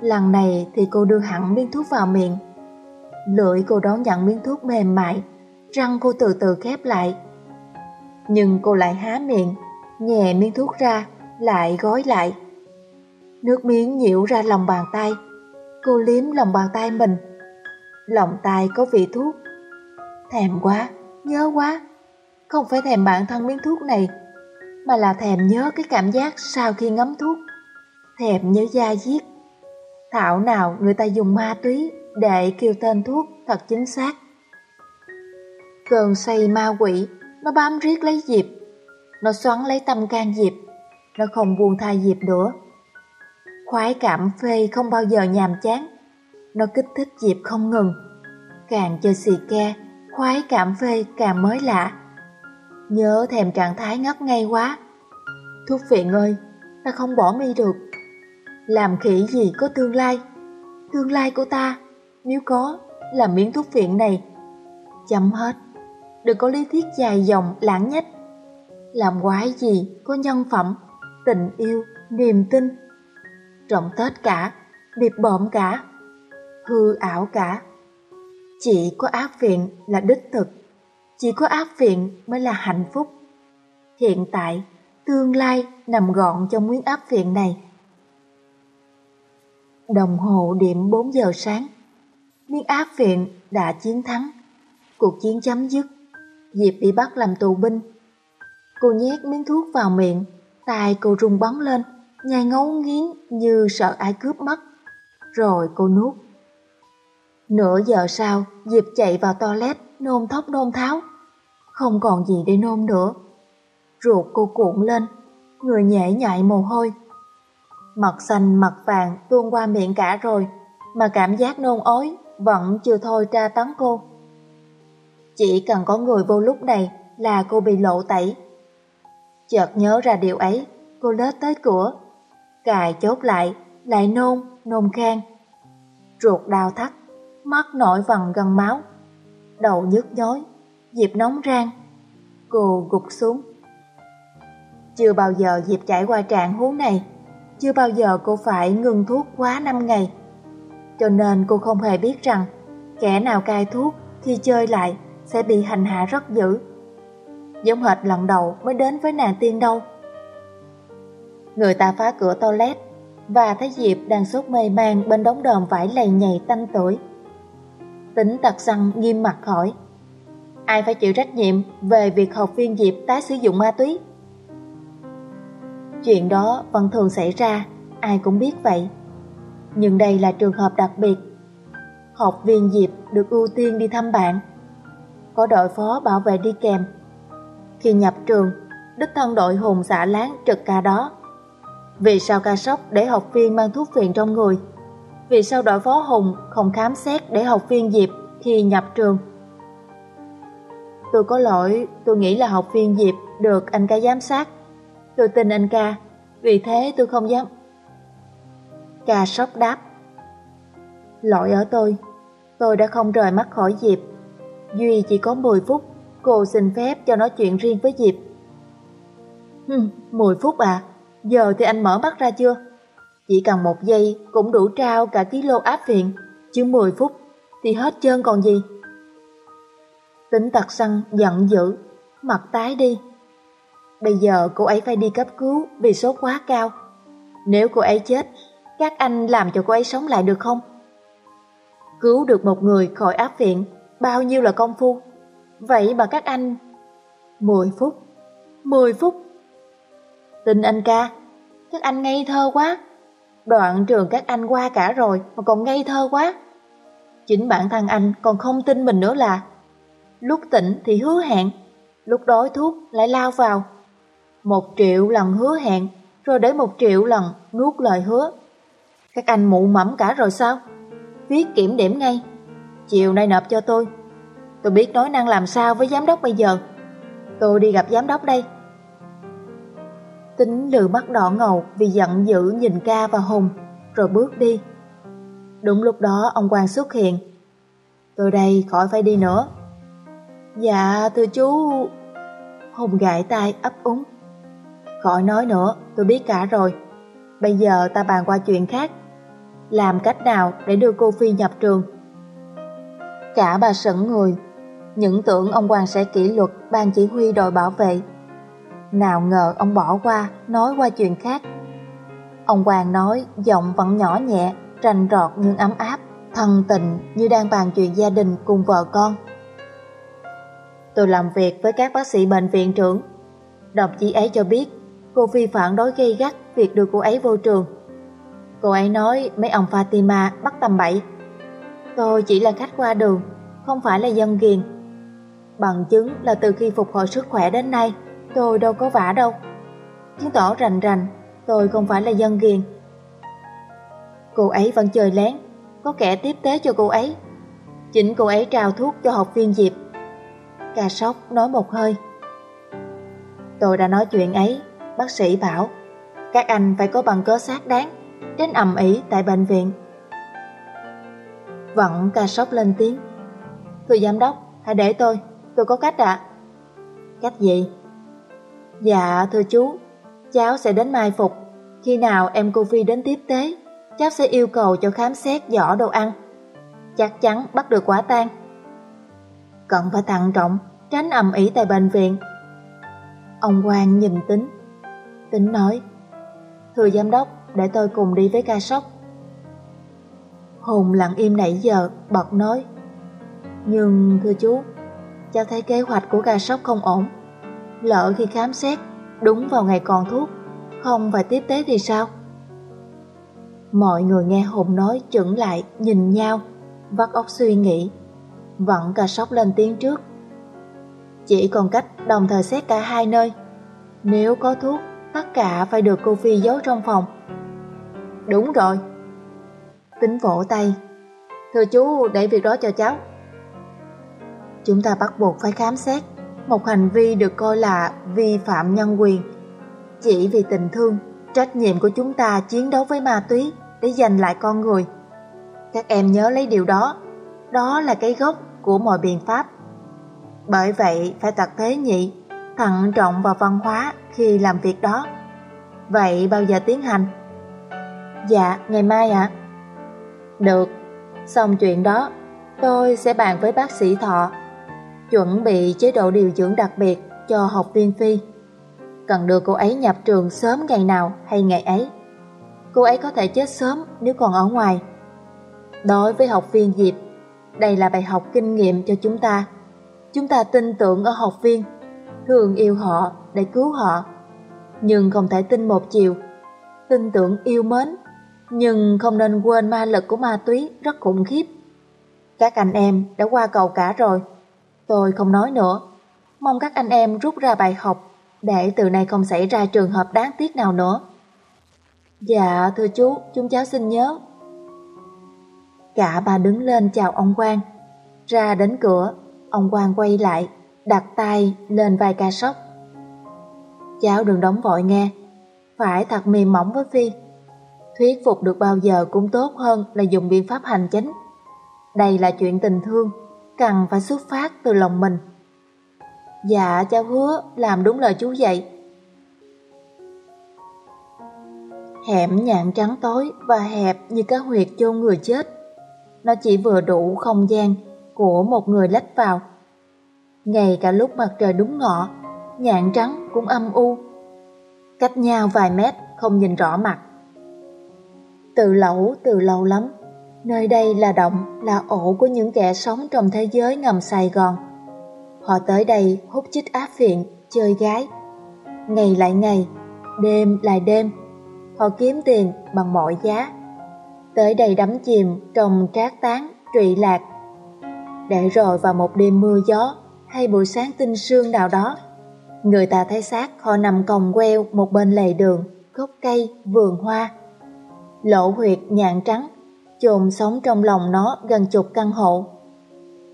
Lần này thì cô đưa hẳn miếng thuốc vào miệng. Lưỡi cô đón nhận miếng thuốc mềm mại, răng cô từ từ khép lại. Nhưng cô lại há miệng, nhẹ miếng thuốc ra, lại gói lại. Nước miếng nhiễu ra lòng bàn tay. Cô liếm lòng bàn tay mình. Lòng tay có vị thuốc. Thèm quá, nhớ quá. Không phải thèm bản thân miếng thuốc này, mà là thèm nhớ cái cảm giác sau khi ngấm thuốc. Thèm nhớ da diết. Thảo nào người ta dùng ma túy để kêu tên thuốc thật chính xác. Cơn say ma quỷ, nó bám riết lấy Diệp. Nó xoắn lấy tâm can Diệp. Nó không buông tha Diệp nữa. Khoái cảm phê không bao giờ nhàm chán. Nó kích thích Diệp không ngừng. Càng chơi xì ke, khoái cảm phê càng mới lạ. Nhớ thèm trạng thái ngất ngay quá. Thuốc phiện ơi, ta không bỏ mi được. Làm khỉ gì có tương lai? Tương lai của ta, nếu có, là miếng thuốc phiện này. Chấm hết. Đừng có lý thuyết dài dòng lãng nhách. Làm quái gì có nhân phẩm, tình yêu, niềm tin. Trọng tết cả, điệp bợm cả, hư ảo cả. Chỉ có ác phiện là đích thực, chỉ có ác phiện mới là hạnh phúc. Hiện tại, tương lai nằm gọn trong miếng áp phiện này. Đồng hồ điểm 4 giờ sáng, miếng áp viện đã chiến thắng, cuộc chiến chấm dứt, Diệp bị bắt làm tù binh. Cô nhét miếng thuốc vào miệng, tai cô rung bắn lên, nhai ngấu nghiến như sợ ai cướp mất. Rồi cô nuốt. Nửa giờ sau, Diệp chạy vào toilet, nôn thốc nôn tháo. Không còn gì để nôn nữa. Ruột cô cuộn lên, người nhễ nhại mồ hôi. Mặt xanh mặt vàng tuôn qua miệng cả rồi, mà cảm giác nôn ói vẫn chưa thôi tra tấn cô. Chỉ cần có người vô lúc này là cô bị lộ tẩy. Chợt nhớ ra điều ấy, cô lết tới cửa, cài chốt lại, lại nôn, nôn khan. Ruột đau thắt, mắt nổi vằn gần máu, đầu nhức nhối, dịp nóng rang. Cô gục xuống. Chưa bao giờ dịp trải qua trạng huống này, chưa bao giờ cô phải ngừng thuốc quá 5 ngày. Cho nên cô không hề biết rằng kẻ nào cai thuốc khi chơi lại sẽ bị hành hạ rất dữ. Giống hệt lần đầu mới đến với nàng tiên đâu. Người ta phá cửa toilet và thấy Diệp đang sốt mê man bên đống đờm vải lầy nhầy tanh tuổi. Tính tặc xăng nghiêm mặt hỏi, Ai phải chịu trách nhiệm về việc học viên Diệp tái sử dụng ma túy? Chuyện đó vẫn thường xảy ra, ai cũng biết vậy. Nhưng đây là trường hợp đặc biệt. Học viên Diệp được ưu tiên đi thăm bạn. Có đội phó bảo vệ đi kèm. Khi nhập trường, đích thân đội hùng xả láng trực ca đó. Vì sao ca sốc để học viên mang thuốc phiện trong người? Vì sao đội phó Hùng không khám xét để học viên Diệp khi nhập trường? Tôi có lỗi, tôi nghĩ là học viên Diệp được anh ca giám sát. Tôi tin anh ca, vì thế tôi không dám. Ca sốc đáp. Lỗi ở tôi, tôi đã không rời mắt khỏi Diệp. Duy chỉ có 10 phút, cô xin phép cho nói chuyện riêng với Diệp. Hừm, 10 phút à, giờ thì anh mở mắt ra chưa? Chỉ cần một giây cũng đủ trao cả ký lô áp viện, chứ 10 phút thì hết trơn còn gì. Tính tặc săn giận dữ, mặt tái đi. Bây giờ cô ấy phải đi cấp cứu vì sốt quá cao. Nếu cô ấy chết, các anh làm cho cô ấy sống lại được không? Cứu được một người khỏi áp viện, bao nhiêu là công phu. Vậy mà các anh... 10 phút, 10 phút. Tin anh ca, các anh ngây thơ quá. Đoạn trường các anh qua cả rồi mà còn ngây thơ quá. Chính bản thân anh còn không tin mình nữa là lúc tỉnh thì hứa hẹn, lúc đói thuốc lại lao vào. Một triệu lần hứa hẹn, rồi để một triệu lần nuốt lời hứa. Các anh mụ mẫm cả rồi sao? Viết kiểm điểm ngay. Chiều nay nộp cho tôi. Tôi biết nói năng làm sao với giám đốc bây giờ. Tôi đi gặp giám đốc đây. Tính lừa mắt đỏ ngầu vì giận dữ nhìn ca và Hùng, rồi bước đi. Đúng lúc đó ông quan xuất hiện. Tôi đây khỏi phải đi nữa. Dạ thưa chú... Hùng gãi tay ấp úng. Khỏi nói nữa, tôi biết cả rồi. Bây giờ ta bàn qua chuyện khác. làm cách nào để đưa cô Phi nhập trường. Cả bà sững người, những tưởng ông Hoàng sẽ kỷ luật ban chỉ huy đội bảo vệ. Nào ngờ ông bỏ qua, nói qua chuyện khác. Ông Hoàng nói giọng vẫn nhỏ nhẹ, rành rọt nhưng ấm áp, thân tình như đang bàn chuyện gia đình cùng vợ con. Tôi làm việc với các bác sĩ bệnh viện trưởng. Đồng chí ấy cho biết cô Phi phản đối gây gắt việc đưa cô ấy vô trường. Cô ấy nói mấy ông Fatima bắt tầm bậy. Tôi chỉ là khách qua đường, không phải là dân ghiền. Bằng chứng là từ khi phục hồi sức khỏe đến nay, tôi đâu có vả đâu. Chứng tỏ rành rành, tôi không phải là dân ghiền. Cô ấy vẫn chơi lén, có kẻ tiếp tế cho cô ấy. Chính cô ấy trao thuốc cho học viên Diệp. cà sóc nói một hơi. Tôi đã nói chuyện ấy, bác sĩ bảo các anh phải có bằng cớ xác đáng, đến ầm ĩ tại bệnh viện. Vẫn ca sốc lên tiếng. Thưa giám đốc, hãy để tôi, tôi có cách ạ. Cách gì? Dạ thưa chú, cháu sẽ đến mai phục. Khi nào em cô Phi đến tiếp tế, cháu sẽ yêu cầu cho khám xét giỏ đồ ăn. Chắc chắn bắt được quả tang. Cần phải thận trọng, tránh ầm ĩ tại bệnh viện. Ông Quang nhìn tính. Tính nói, Thưa giám đốc, để tôi cùng đi với ca sóc. Hùng lặng im nãy giờ, bật nói. Nhưng thưa chú, cháu thấy kế hoạch của ca sóc không ổn. Lỡ khi khám xét, đúng vào ngày còn thuốc, không phải tiếp tế thì sao? Mọi người nghe Hùng nói chững lại, nhìn nhau, vắt óc suy nghĩ. Vẫn ca sóc lên tiếng trước. Chỉ còn cách đồng thời xét cả hai nơi. Nếu có thuốc, tất cả phải được cô Phi giấu trong phòng. Đúng rồi. Tính vỗ tay. Thưa chú, để việc đó cho cháu. Chúng ta bắt buộc phải khám xét một hành vi được coi là vi phạm nhân quyền. Chỉ vì tình thương, trách nhiệm của chúng ta chiến đấu với ma túy để giành lại con người. Các em nhớ lấy điều đó, đó là cái gốc của mọi biện pháp. Bởi vậy phải tập thế nhị, thận trọng vào văn hóa khi làm việc đó. Vậy bao giờ tiến hành? Dạ, ngày mai ạ. Được, xong chuyện đó, tôi sẽ bàn với bác sĩ Thọ, chuẩn bị chế độ điều dưỡng đặc biệt cho học viên Phi. Cần đưa cô ấy nhập trường sớm ngày nào hay ngày ấy. Cô ấy có thể chết sớm nếu còn ở ngoài. Đối với học viên Diệp, đây là bài học kinh nghiệm cho chúng ta. Chúng ta tin tưởng ở học viên, thường yêu họ để cứu họ nhưng không thể tin một chiều. Tin tưởng yêu mến, nhưng không nên quên ma lực của ma túy rất khủng khiếp. Các anh em đã qua cầu cả rồi, tôi không nói nữa. Mong các anh em rút ra bài học để từ nay không xảy ra trường hợp đáng tiếc nào nữa. Dạ thưa chú, chúng cháu xin nhớ. Cả bà đứng lên chào ông Quang. Ra đến cửa, ông Quang quay lại, đặt tay lên vai ca sóc. Cháu đừng đóng vội nghe, phải thật mềm mỏng với Phi. Thuyết phục được bao giờ cũng tốt hơn là dùng biện pháp hành chính. Đây là chuyện tình thương, cần phải xuất phát từ lòng mình. Dạ cháu hứa làm đúng lời chú dạy. Hẻm nhạn trắng tối và hẹp như cái huyệt chôn người chết. Nó chỉ vừa đủ không gian của một người lách vào. Ngay cả lúc mặt trời đúng ngọ, nhạn trắng cũng âm u. Cách nhau vài mét không nhìn rõ mặt. Từ lẩu từ lâu lắm, nơi đây là động, là ổ của những kẻ sống trong thế giới ngầm Sài Gòn. Họ tới đây hút chích áp phiện, chơi gái. Ngày lại ngày, đêm lại đêm, họ kiếm tiền bằng mọi giá. Tới đây đắm chìm trong trác tán, trụy lạc. Để rồi vào một đêm mưa gió hay buổi sáng tinh sương nào đó, Người ta thấy xác họ nằm còng queo một bên lề đường, gốc cây, vườn hoa. Lỗ huyệt nhạn trắng, chồn sống trong lòng nó gần chục căn hộ.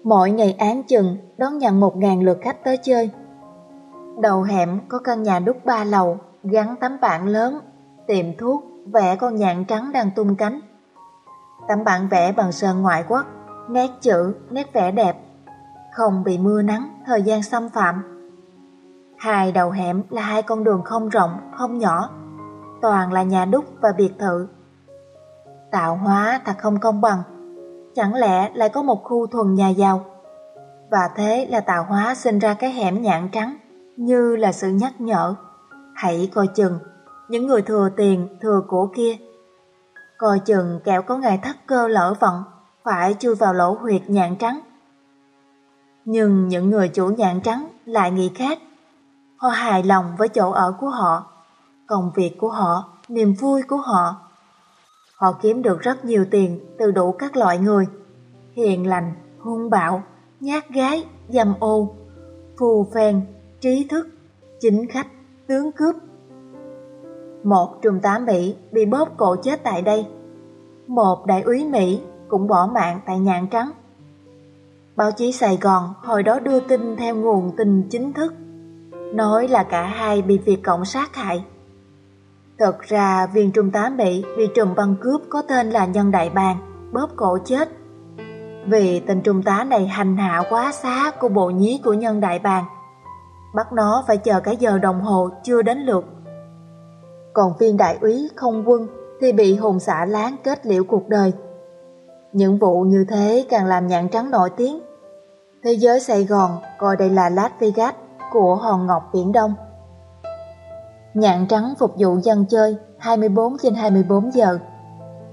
Mỗi ngày án chừng đón nhận một ngàn lượt khách tới chơi. Đầu hẻm có căn nhà đúc ba lầu, gắn tấm bảng lớn, tiệm thuốc, vẽ con nhạn trắng đang tung cánh. Tấm bảng vẽ bằng sơn ngoại quốc, nét chữ, nét vẽ đẹp, không bị mưa nắng, thời gian xâm phạm. Hai đầu hẻm là hai con đường không rộng, không nhỏ, toàn là nhà đúc và biệt thự. Tạo hóa thật không công bằng. Chẳng lẽ lại có một khu thuần nhà giàu? Và thế là tạo hóa sinh ra cái hẻm nhạn trắng, như là sự nhắc nhở. Hãy coi chừng, những người thừa tiền, thừa của kia. Coi chừng kẹo có ngày thất cơ lỡ vận, phải chui vào lỗ huyệt nhạn trắng. Nhưng những người chủ nhãn trắng lại nghĩ khác. Họ hài lòng với chỗ ở của họ, công việc của họ, niềm vui của họ. Họ kiếm được rất nhiều tiền từ đủ các loại người, hiền lành, hung bạo, nhát gái, dâm ô, phù phèn, trí thức, chính khách, tướng cướp. Một trùm tám Mỹ bị bóp cổ chết tại đây. Một đại úy Mỹ cũng bỏ mạng tại nhạn trắng. Báo chí Sài Gòn hồi đó đưa tin theo nguồn tin chính thức, nói là cả hai bị Việt Cộng sát hại. Thật ra viên trung tá Mỹ bị trùm băng cướp có tên là Nhân Đại Bàng, bóp cổ chết. Vì tên trung tá này hành hạ quá xá của bộ nhí của Nhân Đại Bàng. Bắt nó phải chờ cả giờ đồng hồ chưa đến lượt. Còn viên đại úy không quân thì bị hùng xả láng kết liễu cuộc đời. Những vụ như thế càng làm nhạn trắng nổi tiếng. Thế giới Sài Gòn coi đây là Las Vegas của hòn ngọc Biển Đông. Nhạn trắng phục vụ dân chơi 24 trên 24 giờ.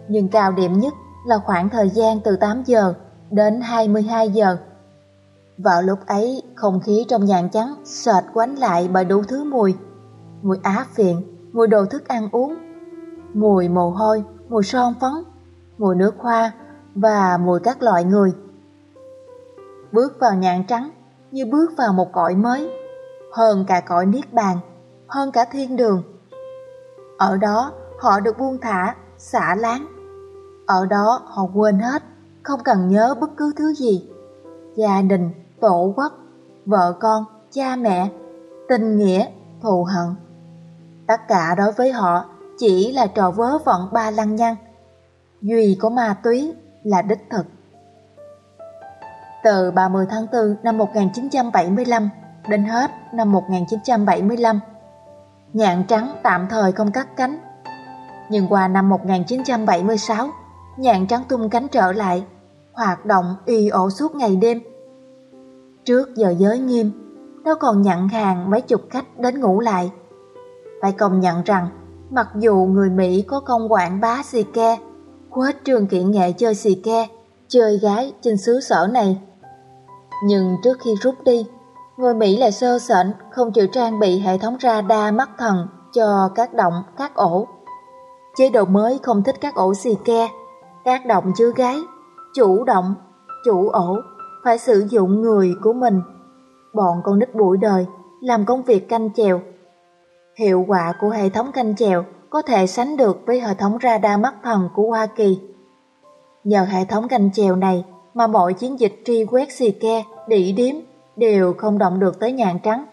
Nhưng cao điểm nhất là khoảng thời gian từ 8 giờ đến 22 giờ. Vào lúc ấy, không khí trong nhạn trắng sệt quánh lại bởi đủ thứ mùi. Mùi á phiện, mùi đồ thức ăn uống, mùi mồ hôi, mùi son phấn, mùi nước hoa và mùi các loại người. Bước vào nhạn trắng như bước vào một cõi mới, hơn cả cõi niết bàn hơn cả thiên đường. Ở đó họ được buông thả, xả láng. Ở đó họ quên hết, không cần nhớ bất cứ thứ gì. Gia đình, tổ quốc, vợ con, cha mẹ, tình nghĩa, thù hận. Tất cả đối với họ chỉ là trò vớ vẩn ba lăng nhăng. Duy có ma túy là đích thực. Từ 30 tháng 4 năm 1975 đến hết năm 1975, nhạn trắng tạm thời không cắt cánh. Nhưng qua năm 1976, nhạn trắng tung cánh trở lại, hoạt động y ổ suốt ngày đêm. Trước giờ giới nghiêm, nó còn nhận hàng mấy chục khách đến ngủ lại. Phải công nhận rằng, mặc dù người Mỹ có công quảng bá xì ke, khuếch trường kiện nghệ chơi xì ke, chơi gái trên xứ sở này. Nhưng trước khi rút đi, Người Mỹ lại sơ sẩn không chịu trang bị hệ thống radar mắt thần cho các động, các ổ. Chế độ mới không thích các ổ xì ke, các động chứa gái, chủ động, chủ ổ, phải sử dụng người của mình. Bọn con nít buổi đời, làm công việc canh chèo. Hiệu quả của hệ thống canh chèo có thể sánh được với hệ thống radar mắt thần của Hoa Kỳ. Nhờ hệ thống canh chèo này mà mọi chiến dịch truy quét xì ke, đỉ điếm đều không động được tới nhạn trắng.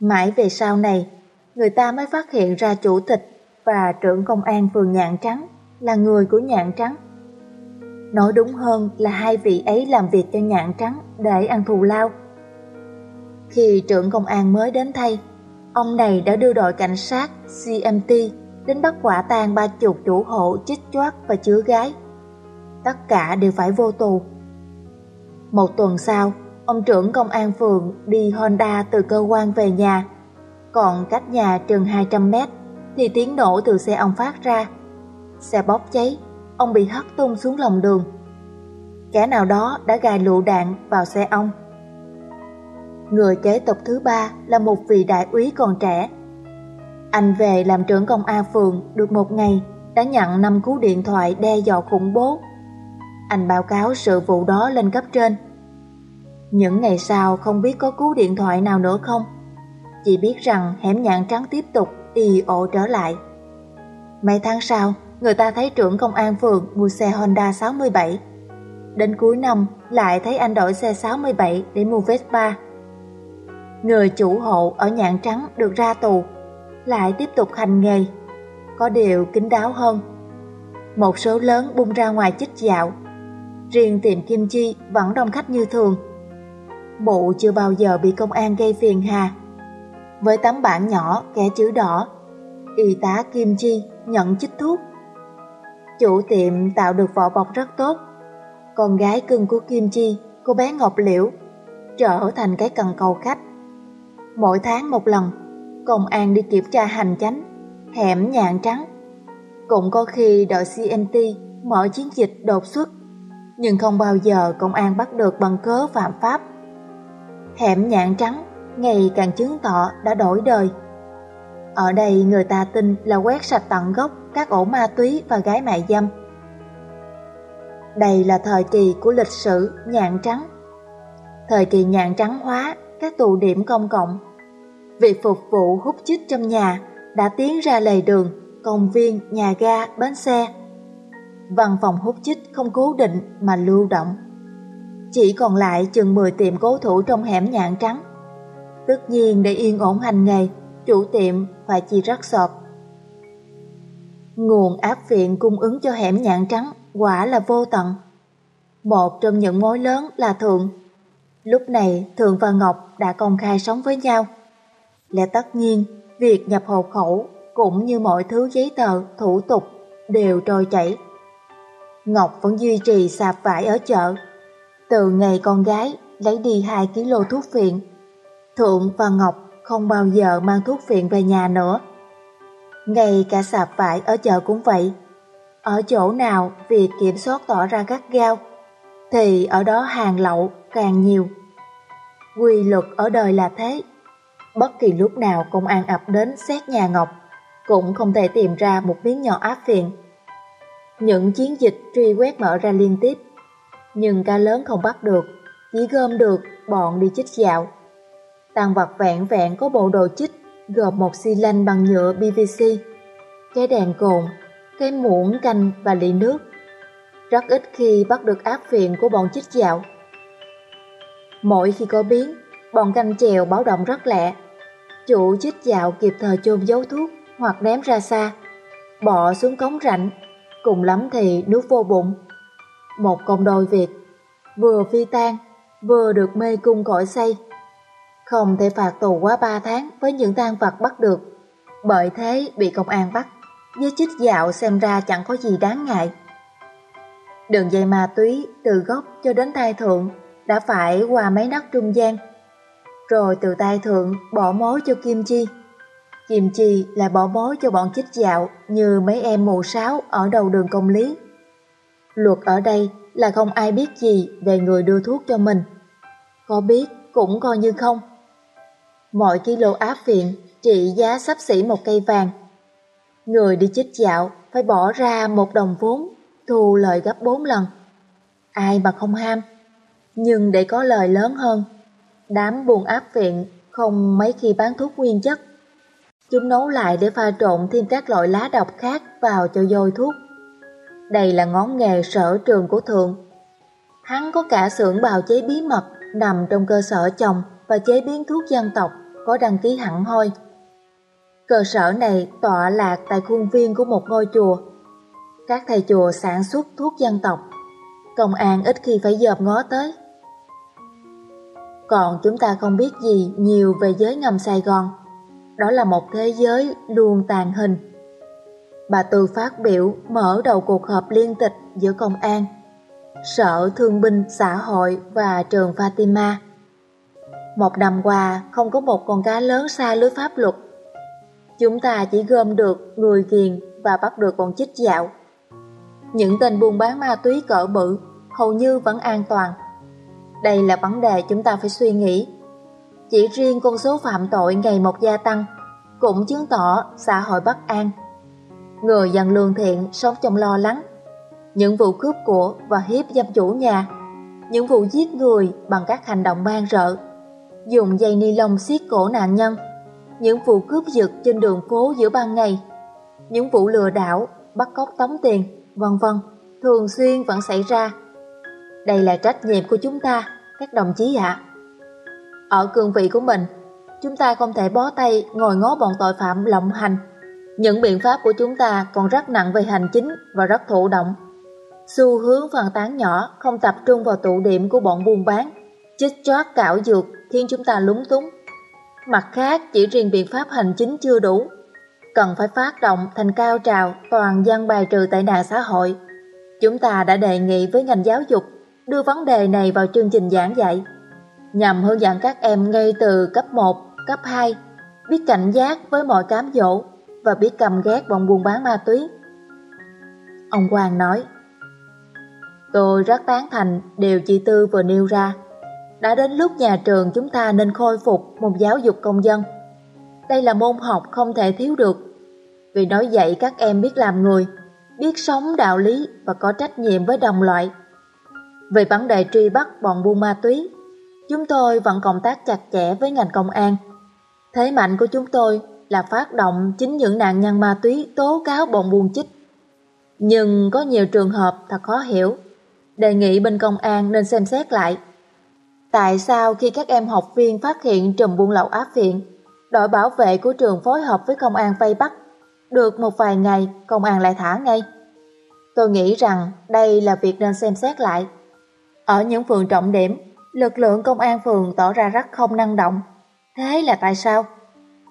Mãi về sau này, người ta mới phát hiện ra chủ tịch và trưởng công an phường nhạn trắng là người của nhạn trắng. Nói đúng hơn là hai vị ấy làm việc cho nhạn trắng để ăn thù lao. Khi trưởng công an mới đến thay, ông này đã đưa đội cảnh sát CMT đến bắt quả tang ba chục chủ hộ chích choát và chứa gái. Tất cả đều phải vô tù. Một tuần sau, Ông trưởng công an phường đi Honda từ cơ quan về nhà. Còn cách nhà chừng 200 mét thì tiếng nổ từ xe ông phát ra. Xe bóp cháy, ông bị hất tung xuống lòng đường. Kẻ nào đó đã gài lựu đạn vào xe ông. Người kế tục thứ ba là một vị đại úy còn trẻ. Anh về làm trưởng công an phường được một ngày, đã nhận năm cú điện thoại đe dọa khủng bố. Anh báo cáo sự vụ đó lên cấp trên. Những ngày sau không biết có cú điện thoại nào nữa không Chỉ biết rằng hẻm nhạn trắng tiếp tục y ổ trở lại Mấy tháng sau, Người ta thấy trưởng công an phường mua xe Honda 67 Đến cuối năm, lại thấy anh đổi xe 67 để mua Vespa Người chủ hộ ở nhạn trắng được ra tù Lại tiếp tục hành nghề Có điều kín đáo hơn Một số lớn bung ra ngoài chích dạo Riêng tiệm Kim Chi vẫn đông khách như thường bộ chưa bao giờ bị công an gây phiền hà. Với tấm bảng nhỏ kẻ chữ đỏ, y tá Kim Chi nhận chích thuốc. Chủ tiệm tạo được vỏ bọc rất tốt. Con gái cưng của Kim Chi, cô bé Ngọc Liễu, trở thành cái cần cầu khách. Mỗi tháng một lần, công an đi kiểm tra hành chánh, hẻm nhạn trắng. Cũng có khi đội CNT mở chiến dịch đột xuất, nhưng không bao giờ công an bắt được bằng cớ phạm pháp. Hẻm nhạn trắng ngày càng chứng tỏ đã đổi đời. Ở đây người ta tin là quét sạch tận gốc các ổ ma túy và gái mại dâm. Đây là thời kỳ của lịch sử nhạn trắng. Thời kỳ nhạn trắng hóa các tụ điểm công cộng. Việc phục vụ hút chích trong nhà đã tiến ra lề đường, công viên, nhà ga, bến xe. Văn phòng hút chích không cố định mà lưu động. Chỉ còn lại chừng 10 tiệm cố thủ trong hẻm nhạn trắng. Tất nhiên để yên ổn hành nghề, chủ tiệm phải chi rắc sọp. Nguồn áp viện cung ứng cho hẻm nhạn trắng quả là vô tận. Một trong những mối lớn là Thượng. Lúc này Thượng và Ngọc đã công khai sống với nhau. Lẽ tất nhiên, việc nhập hộ khẩu cũng như mọi thứ giấy tờ, thủ tục đều trôi chảy. Ngọc vẫn duy trì sạp vải ở chợ. Từ ngày con gái lấy đi 2 kg thuốc phiện, Thượng và Ngọc không bao giờ mang thuốc phiện về nhà nữa. Ngay cả sạp vải ở chợ cũng vậy. Ở chỗ nào việc kiểm soát tỏ ra gắt gao, thì ở đó hàng lậu càng nhiều. Quy luật ở đời là thế. Bất kỳ lúc nào công an ập đến xét nhà Ngọc, cũng không thể tìm ra một miếng nhỏ áp phiền. Những chiến dịch truy quét mở ra liên tiếp, nhưng ca lớn không bắt được, chỉ gom được bọn đi chích dạo. Tàn vật vẹn vẹn có bộ đồ chích gồm một xi lanh bằng nhựa PVC, cái đèn cồn, cái muỗng canh và ly nước. Rất ít khi bắt được áp phiền của bọn chích dạo. Mỗi khi có biến, bọn canh chèo báo động rất lẹ. Chủ chích dạo kịp thời chôn giấu thuốc hoặc ném ra xa, bỏ xuống cống rãnh, cùng lắm thì nuốt vô bụng. Một công đôi việc, vừa phi tan, vừa được mê cung cõi say. Không thể phạt tù quá 3 tháng với những tang vật bắt được, bởi thế bị công an bắt, với chích dạo xem ra chẳng có gì đáng ngại. Đường dây ma túy từ gốc cho đến tai thượng đã phải qua mấy nắp trung gian, rồi từ tay thượng bỏ mối cho Kim Chi. Kim Chi là bỏ mối cho bọn chích dạo như mấy em mù sáo ở đầu đường công lý. Luật ở đây là không ai biết gì về người đưa thuốc cho mình. Có biết cũng coi như không. Mọi kilo áp phiện trị giá sắp xỉ một cây vàng. Người đi chích dạo phải bỏ ra một đồng vốn, thu lợi gấp bốn lần. Ai mà không ham, nhưng để có lời lớn hơn, đám buồn áp viện không mấy khi bán thuốc nguyên chất. Chúng nấu lại để pha trộn thêm các loại lá độc khác vào cho dôi thuốc. Đây là ngón nghề sở trường của Thượng. Hắn có cả xưởng bào chế bí mật nằm trong cơ sở chồng và chế biến thuốc dân tộc có đăng ký hẳn hoi. Cơ sở này tọa lạc tại khuôn viên của một ngôi chùa. Các thầy chùa sản xuất thuốc dân tộc. Công an ít khi phải dòm ngó tới. Còn chúng ta không biết gì nhiều về giới ngầm Sài Gòn. Đó là một thế giới luôn tàn hình. Bà Tư phát biểu mở đầu cuộc họp liên tịch giữa công an, sở thương binh xã hội và trường Fatima. Một năm qua không có một con cá lớn xa lưới pháp luật. Chúng ta chỉ gom được người ghiền và bắt được con chích dạo. Những tên buôn bán ma túy cỡ bự hầu như vẫn an toàn. Đây là vấn đề chúng ta phải suy nghĩ. Chỉ riêng con số phạm tội ngày một gia tăng cũng chứng tỏ xã hội bất an. Người dân lương thiện sống trong lo lắng. Những vụ cướp của và hiếp dâm chủ nhà, những vụ giết người bằng các hành động man rợ dùng dây ni lông siết cổ nạn nhân, những vụ cướp giật trên đường phố giữa ban ngày, những vụ lừa đảo, bắt cóc tống tiền, vân vân, thường xuyên vẫn xảy ra. Đây là trách nhiệm của chúng ta, các đồng chí ạ. Ở cương vị của mình, chúng ta không thể bó tay ngồi ngó bọn tội phạm lộng hành. Những biện pháp của chúng ta còn rất nặng về hành chính và rất thụ động. Xu hướng phân tán nhỏ không tập trung vào tụ điểm của bọn buôn bán, chích chót cạo dược khiến chúng ta lúng túng. Mặt khác, chỉ riêng biện pháp hành chính chưa đủ. cần phải phát động thành cao trào toàn dân bài trừ tệ nạn xã hội. Chúng ta đã đề nghị với ngành giáo dục đưa vấn đề này vào chương trình giảng dạy, nhằm hướng dẫn các em ngay từ cấp 1, cấp 2, biết cảnh giác với mọi cám dỗ và biết cầm ghét bọn buôn bán ma túy. Ông Hoàng nói, Tôi rất tán thành điều chị Tư vừa nêu ra. Đã đến lúc nhà trường chúng ta nên khôi phục một giáo dục công dân. Đây là môn học không thể thiếu được, vì nói dạy các em biết làm người, biết sống đạo lý và có trách nhiệm với đồng loại. Về vấn đề truy bắt bọn buôn ma túy, chúng tôi vẫn cộng tác chặt chẽ với ngành công an. Thế mạnh của chúng tôi là phát động chính những nạn nhân ma túy tố cáo bọn buôn chích. Nhưng có nhiều trường hợp thật khó hiểu, đề nghị bên công an nên xem xét lại. Tại sao khi các em học viên phát hiện trùm buôn lậu áp viện, đội bảo vệ của trường phối hợp với công an vây bắt, được một vài ngày công an lại thả ngay? Tôi nghĩ rằng đây là việc nên xem xét lại. Ở những phường trọng điểm, lực lượng công an phường tỏ ra rất không năng động. Thế là tại sao?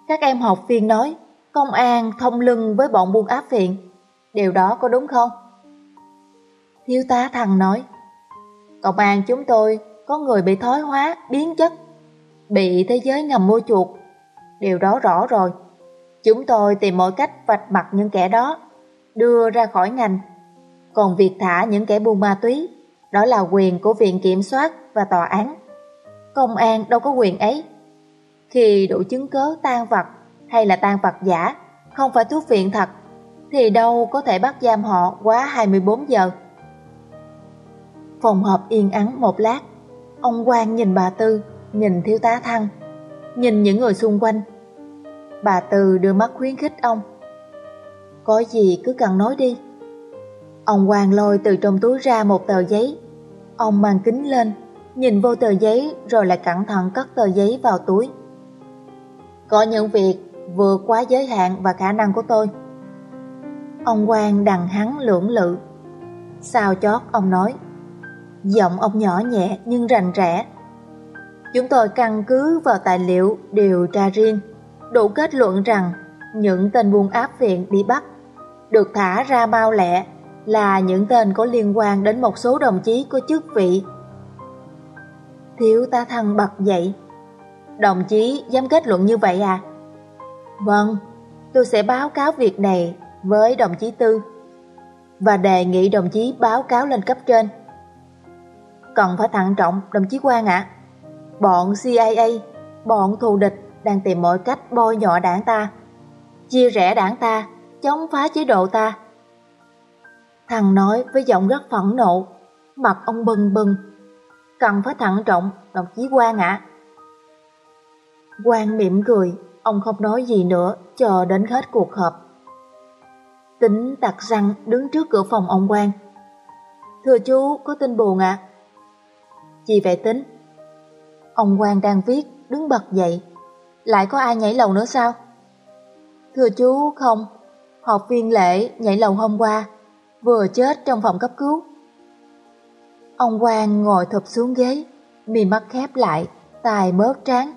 Các em học viên nói công an thông lưng với bọn buôn áp viện. Điều đó có đúng không? Thiếu tá thằng nói Công an chúng tôi có người bị thói hóa, biến chất, bị thế giới ngầm mua chuột. Điều đó rõ rồi. Chúng tôi tìm mọi cách vạch mặt những kẻ đó, đưa ra khỏi ngành. Còn việc thả những kẻ buôn ma túy, đó là quyền của Viện Kiểm soát và Tòa án. Công an đâu có quyền ấy. Khi đủ chứng cớ tan vật hay là tan vật giả, không phải thuốc viện thật, thì đâu có thể bắt giam họ quá 24 giờ. Phòng họp yên ắng một lát, ông Quang nhìn bà Tư, nhìn thiếu tá Thăng, nhìn những người xung quanh. Bà Tư đưa mắt khuyến khích ông. Có gì cứ cần nói đi. Ông Quang lôi từ trong túi ra một tờ giấy. Ông mang kính lên, nhìn vô tờ giấy rồi lại cẩn thận cất tờ giấy vào túi. Có những việc vượt quá giới hạn và khả năng của tôi. Ông Quang đằng hắn lưỡng lự. Sao chót ông nói. Giọng ông nhỏ nhẹ nhưng rành rẽ. Chúng tôi căn cứ vào tài liệu điều tra riêng, đủ kết luận rằng những tên buôn áp viện bị bắt, được thả ra bao lẹ là những tên có liên quan đến một số đồng chí có chức vị. Thiếu tá thăng bật dậy. Đồng chí dám kết luận như vậy à? Vâng, tôi sẽ báo cáo việc này với đồng chí Tư và đề nghị đồng chí báo cáo lên cấp trên cần phải thận trọng đồng chí quan ạ. Bọn CIA, bọn thù địch đang tìm mọi cách bôi nhọ đảng ta, chia rẽ đảng ta, chống phá chế độ ta. Thằng nói với giọng rất phẫn nộ, mặt ông bừng bừng. Cần phải thận trọng, đồng chí quan ạ. Quan mỉm cười, ông không nói gì nữa, chờ đến hết cuộc họp. Tính tặc răng đứng trước cửa phòng ông quan. Thưa chú, có tin buồn ạ? Chị vệ tính Ông Quang đang viết Đứng bật dậy Lại có ai nhảy lầu nữa sao Thưa chú không Học viên lễ nhảy lầu hôm qua Vừa chết trong phòng cấp cứu Ông Quang ngồi thụp xuống ghế Mì mắt khép lại Tài bớt trán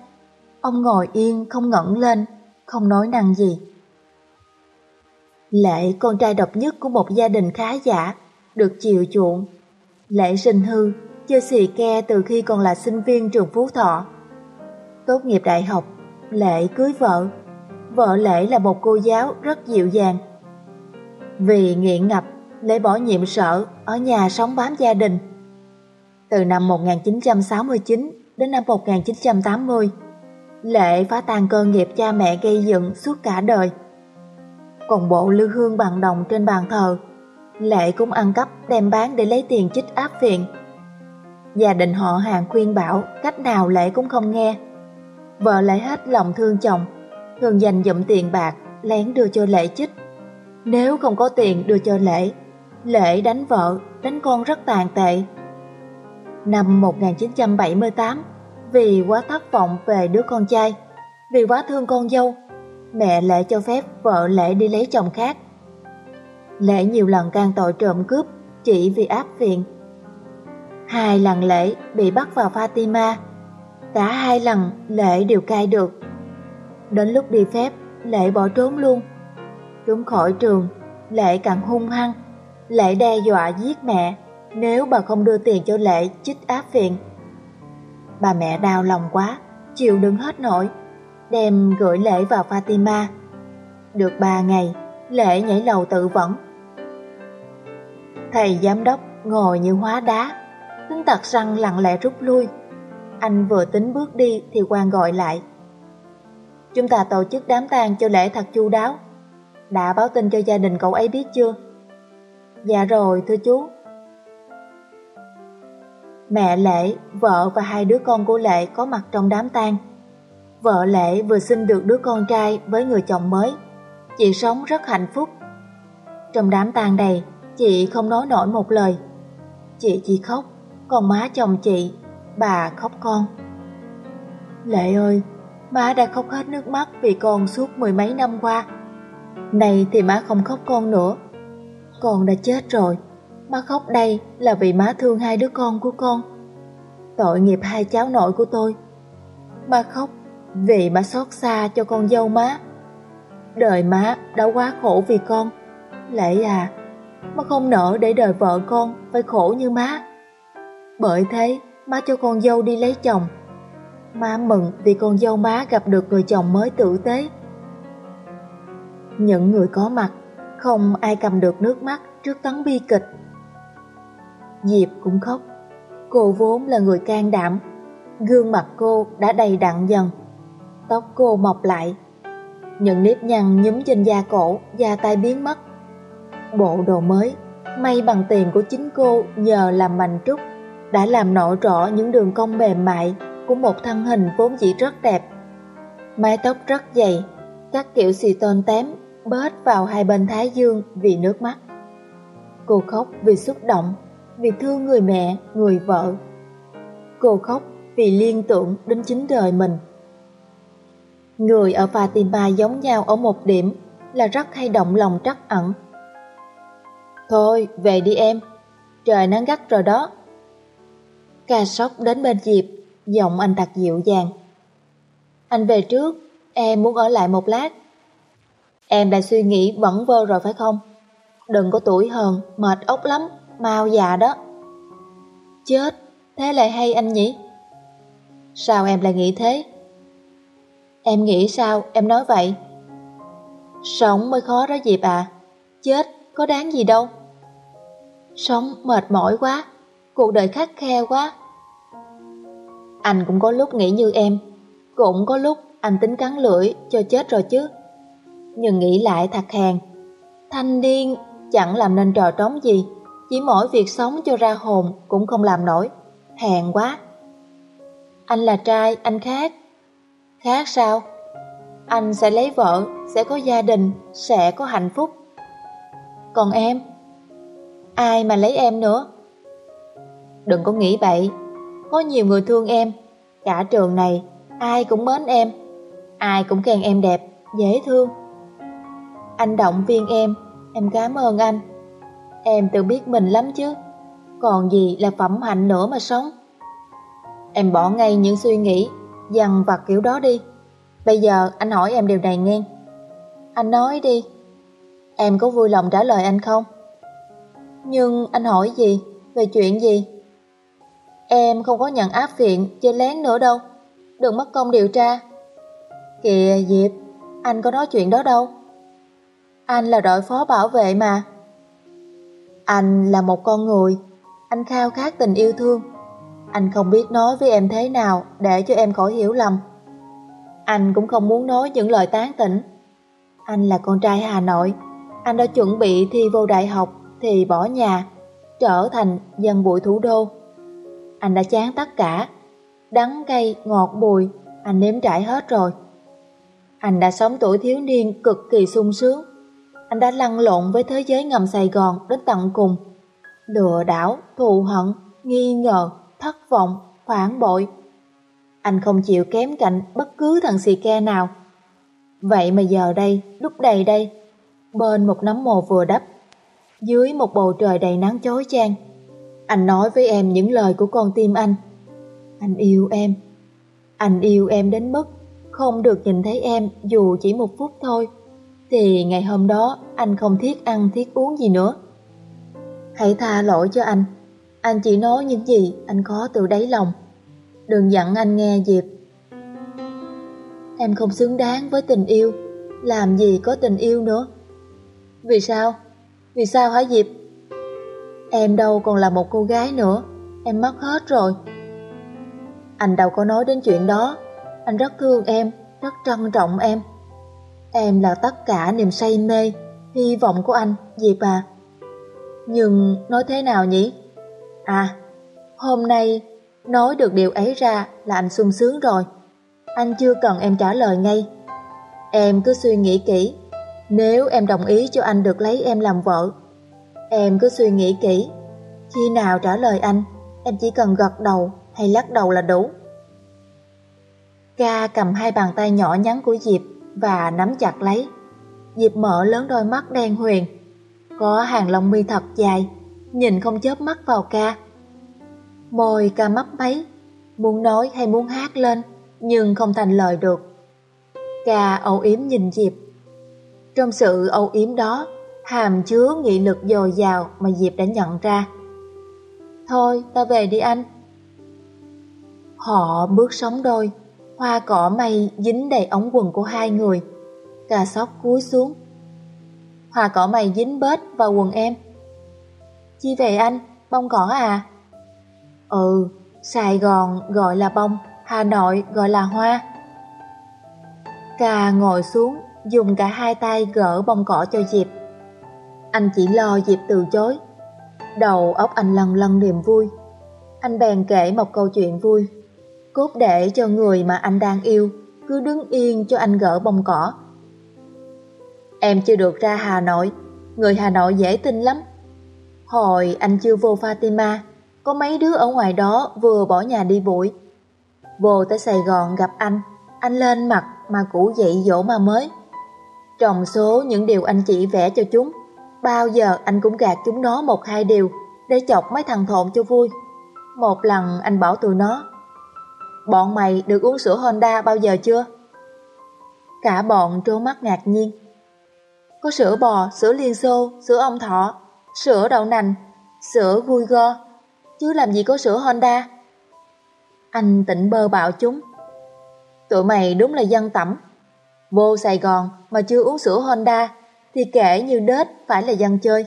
Ông ngồi yên không ngẩng lên Không nói năng gì Lệ con trai độc nhất của một gia đình khá giả Được chiều chuộng Lệ sinh hư chơi xì ke từ khi còn là sinh viên trường Phú Thọ. Tốt nghiệp đại học, Lệ cưới vợ. Vợ Lệ là một cô giáo rất dịu dàng. Vì nghiện ngập, để bỏ nhiệm sở, ở nhà sống bám gia đình. Từ năm 1969 đến năm 1980, Lệ phá tan cơ nghiệp cha mẹ gây dựng suốt cả đời. Còn bộ lưu hương bằng đồng trên bàn thờ, Lệ cũng ăn cắp đem bán để lấy tiền chích áp viện. Gia đình họ hàng khuyên bảo cách nào Lệ cũng không nghe. Vợ Lệ hết lòng thương chồng, thường dành dụm tiền bạc, lén đưa cho Lệ chích. Nếu không có tiền đưa cho Lệ, Lệ đánh vợ, đánh con rất tàn tệ. Năm 1978, vì quá thất vọng về đứa con trai, vì quá thương con dâu, mẹ Lệ cho phép vợ Lệ đi lấy chồng khác. Lệ nhiều lần can tội trộm cướp chỉ vì áp viện Hai lần lễ bị bắt vào Fatima, cả hai lần lễ đều cai được. Đến lúc đi phép, lễ bỏ trốn luôn, Trốn khỏi trường, Lệ càng hung hăng. Lệ đe dọa giết mẹ nếu bà không đưa tiền cho Lệ chích áp viện. Bà mẹ đau lòng quá, chịu đựng hết nổi, đem gửi Lệ vào Fatima. Được ba ngày, Lệ nhảy lầu tự vẫn. Thầy giám đốc ngồi như hóa đá, tính tật răng lặng lẽ rút lui. Anh vừa tính bước đi thì quan gọi lại. Chúng ta tổ chức đám tang cho lễ thật chu đáo. Đã báo tin cho gia đình cậu ấy biết chưa? Dạ rồi, thưa chú. Mẹ Lễ, vợ và hai đứa con của Lệ có mặt trong đám tang. Vợ Lệ vừa sinh được đứa con trai với người chồng mới. Chị sống rất hạnh phúc. Trong đám tang này, chị không nói nổi một lời. Chị chỉ khóc, còn má chồng chị, bà khóc con. Lệ ơi, má đã khóc hết nước mắt vì con suốt mười mấy năm qua. Này thì má không khóc con nữa. Con đã chết rồi, má khóc đây là vì má thương hai đứa con của con. Tội nghiệp hai cháu nội của tôi. Má khóc vì má xót xa cho con dâu má. Đời má đã quá khổ vì con. Lệ à, má không nỡ để đời vợ con phải khổ như má. Bởi thế, má cho con dâu đi lấy chồng. Má mừng vì con dâu má gặp được người chồng mới tử tế. Những người có mặt, không ai cầm được nước mắt trước tấn bi kịch. Diệp cũng khóc. Cô vốn là người can đảm. Gương mặt cô đã đầy đặn dần. Tóc cô mọc lại. Những nếp nhăn nhúm trên da cổ, da tay biến mất. Bộ đồ mới, may bằng tiền của chính cô nhờ làm mảnh trúc đã làm nổi rõ những đường cong mềm mại của một thân hình vốn dĩ rất đẹp. Mái tóc rất dày, các kiểu xì tôn tém bớt vào hai bên thái dương vì nước mắt. Cô khóc vì xúc động, vì thương người mẹ, người vợ. Cô khóc vì liên tưởng đến chính đời mình. Người ở Fatima giống nhau ở một điểm là rất hay động lòng trắc ẩn. Thôi, về đi em, trời nắng gắt rồi đó. Ca sóc đến bên Diệp, giọng anh thật dịu dàng. Anh về trước, em muốn ở lại một lát. Em đã suy nghĩ bẩn vơ rồi phải không? Đừng có tuổi hờn, mệt ốc lắm, mau già đó. Chết, thế lại hay anh nhỉ? Sao em lại nghĩ thế? Em nghĩ sao, em nói vậy? Sống mới khó đó Diệp à, chết có đáng gì đâu. Sống mệt mỏi quá, cuộc đời khắc khe quá. Anh cũng có lúc nghĩ như em, cũng có lúc anh tính cắn lưỡi cho chết rồi chứ. Nhưng nghĩ lại thật hèn, thanh niên chẳng làm nên trò trống gì, chỉ mỗi việc sống cho ra hồn cũng không làm nổi, hèn quá. Anh là trai, anh khác. Khác sao? Anh sẽ lấy vợ, sẽ có gia đình, sẽ có hạnh phúc. Còn em? Ai mà lấy em nữa? Đừng có nghĩ vậy, có nhiều người thương em, cả trường này ai cũng mến em, ai cũng khen em đẹp, dễ thương. Anh động viên em, em cảm ơn anh. Em tự biết mình lắm chứ, còn gì là phẩm hạnh nữa mà sống. Em bỏ ngay những suy nghĩ, dằn vặt kiểu đó đi. Bây giờ anh hỏi em điều này nghe. Anh nói đi, em có vui lòng trả lời anh không? Nhưng anh hỏi gì? Về chuyện gì? Em không có nhận áp viện chơi lén nữa đâu Đừng mất công điều tra Kìa Diệp Anh có nói chuyện đó đâu anh là đội phó bảo vệ mà. Anh là một con người. Anh khao khát tình yêu thương. Anh không biết nói với em thế nào Để cho em khỏi hiểu lầm. Anh cũng không muốn nói những lời tán tỉnh. Anh là con trai Hà Nội. Anh đã chuẩn bị thi vô đại học Thì bỏ nhà Trở thành dân bụi thủ đô. Anh đã chán tất cả. Đắng cay, ngọt bùi, anh nếm trải hết rồi. Anh đã sống tuổi thiếu niên cực kỳ sung sướng. Anh đã lăn lộn với thế giới ngầm Sài Gòn đến tận cùng. Lừa đảo, thù hận, nghi ngờ, thất vọng, phản bội. Anh không chịu kém cạnh bất cứ thằng xì ke nào. Vậy mà giờ đây, lúc đầy đây, bên một nấm mồ vừa đắp, dưới một bầu trời đầy nắng chói chang, anh nói với em những lời của con tim anh. Anh yêu em. Anh yêu em đến mức không được nhìn thấy em dù chỉ một phút thôi thì ngày hôm đó anh không thiết ăn thiết uống gì nữa. Hãy tha lỗi cho anh, anh chỉ nói những gì anh có từ đáy lòng. Đừng dặn anh nghe Diệp. Em không xứng đáng với tình yêu, làm gì có tình yêu nữa. Vì sao? Vì sao hả Diệp? Em đâu còn là một cô gái nữa, em mất hết rồi. Anh đâu có nói đến chuyện đó, anh rất thương em, rất trân trọng em. Em là tất cả niềm say mê, hy vọng của anh, Diệp à. Nhưng nói thế nào nhỉ? À, hôm nay nói được điều ấy ra là anh sung sướng rồi. Anh chưa cần em trả lời ngay. Em cứ suy nghĩ kỹ, nếu em đồng ý cho anh được lấy em làm vợ. Em cứ suy nghĩ kỹ, khi nào trả lời anh, em chỉ cần gật đầu hay lắc đầu là đủ. Ca cầm hai bàn tay nhỏ nhắn của Diệp và nắm chặt lấy. Diệp mở lớn đôi mắt đen huyền, có hàng lông mi thật dài, nhìn không chớp mắt vào ca. Môi ca mấp máy, muốn nói hay muốn hát lên, nhưng không thành lời được. Ca âu yếm nhìn Diệp. Trong sự âu yếm đó, hàm chứa nghị lực dồi dào mà Diệp đã nhận ra. Thôi, ta về đi anh. Họ bước sóng đôi, hoa cỏ mây dính đầy ống quần của hai người. Cà sóc cúi xuống. Hoa cỏ mây dính bết vào quần em. Chi về anh, bông cỏ à? Ừ, Sài Gòn gọi là bông, Hà Nội gọi là hoa. Cà ngồi xuống, dùng cả hai tay gỡ bông cỏ cho Diệp. Anh chỉ lo Diệp từ chối. Đầu óc anh lần lần niềm vui. Anh bèn kể một câu chuyện vui. Cốt để cho người mà anh đang yêu cứ đứng yên cho anh gỡ bông cỏ. Em chưa được ra Hà Nội, người Hà Nội dễ tin lắm. Hồi anh chưa vô Fatima, có mấy đứa ở ngoài đó vừa bỏ nhà đi bụi. Vô tới Sài Gòn gặp anh, anh lên mặt mà cũ dậy dỗ mà mới. Trong số những điều anh chỉ vẽ cho chúng, bao giờ anh cũng gạt chúng nó một hai điều để chọc mấy thằng thộn cho vui. Một lần anh bảo tụi nó, bọn mày được uống sữa Honda bao giờ chưa? Cả bọn trố mắt ngạc nhiên. Có sữa bò, sữa liên xô, sữa ông thọ, sữa đậu nành, sữa vui go, chứ làm gì có sữa Honda. Anh tỉnh bơ bạo chúng. Tụi mày đúng là dân tẩm. Vô Sài Gòn mà chưa uống sữa Honda thì kể như đết phải là dân chơi.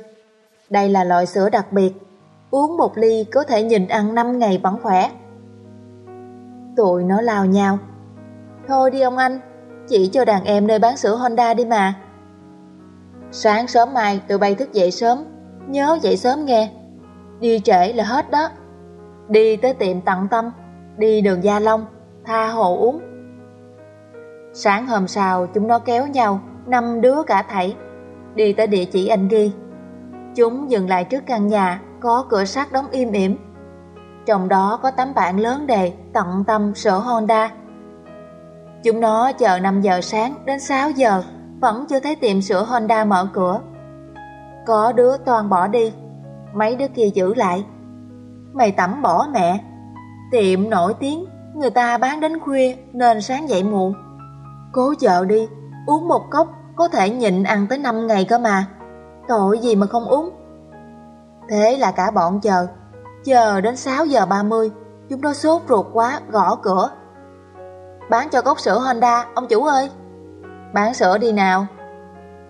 Đây là loại sữa đặc biệt, uống một ly có thể nhìn ăn 5 ngày vẫn khỏe. Tụi nó lao nhau. Thôi đi ông anh, chỉ cho đàn em nơi bán sữa Honda đi mà. Sáng sớm mai tụi bay thức dậy sớm, nhớ dậy sớm nghe. Đi trễ là hết đó. Đi tới tiệm tận tâm, đi đường Gia Long, tha hồ uống. Sáng hôm sau chúng nó kéo nhau, năm đứa cả thảy, đi tới địa chỉ anh ghi. Chúng dừng lại trước căn nhà, có cửa sắt đóng im ỉm. Trong đó có tấm bảng lớn đề tận tâm sữa Honda. Chúng nó chờ 5 giờ sáng đến 6 giờ, vẫn chưa thấy tiệm sữa Honda mở cửa. Có đứa toàn bỏ đi, mấy đứa kia giữ lại. Mày tẩm bỏ mẹ, tiệm nổi tiếng, người ta bán đến khuya nên sáng dậy muộn. Cố chờ đi, uống một cốc có thể nhịn ăn tới 5 ngày cơ mà. Tội gì mà không uống. Thế là cả bọn chờ, chờ đến 6 giờ 30, chúng nó sốt ruột quá gõ cửa. Bán cho cốc sữa Honda, ông chủ ơi. Bán sữa đi nào.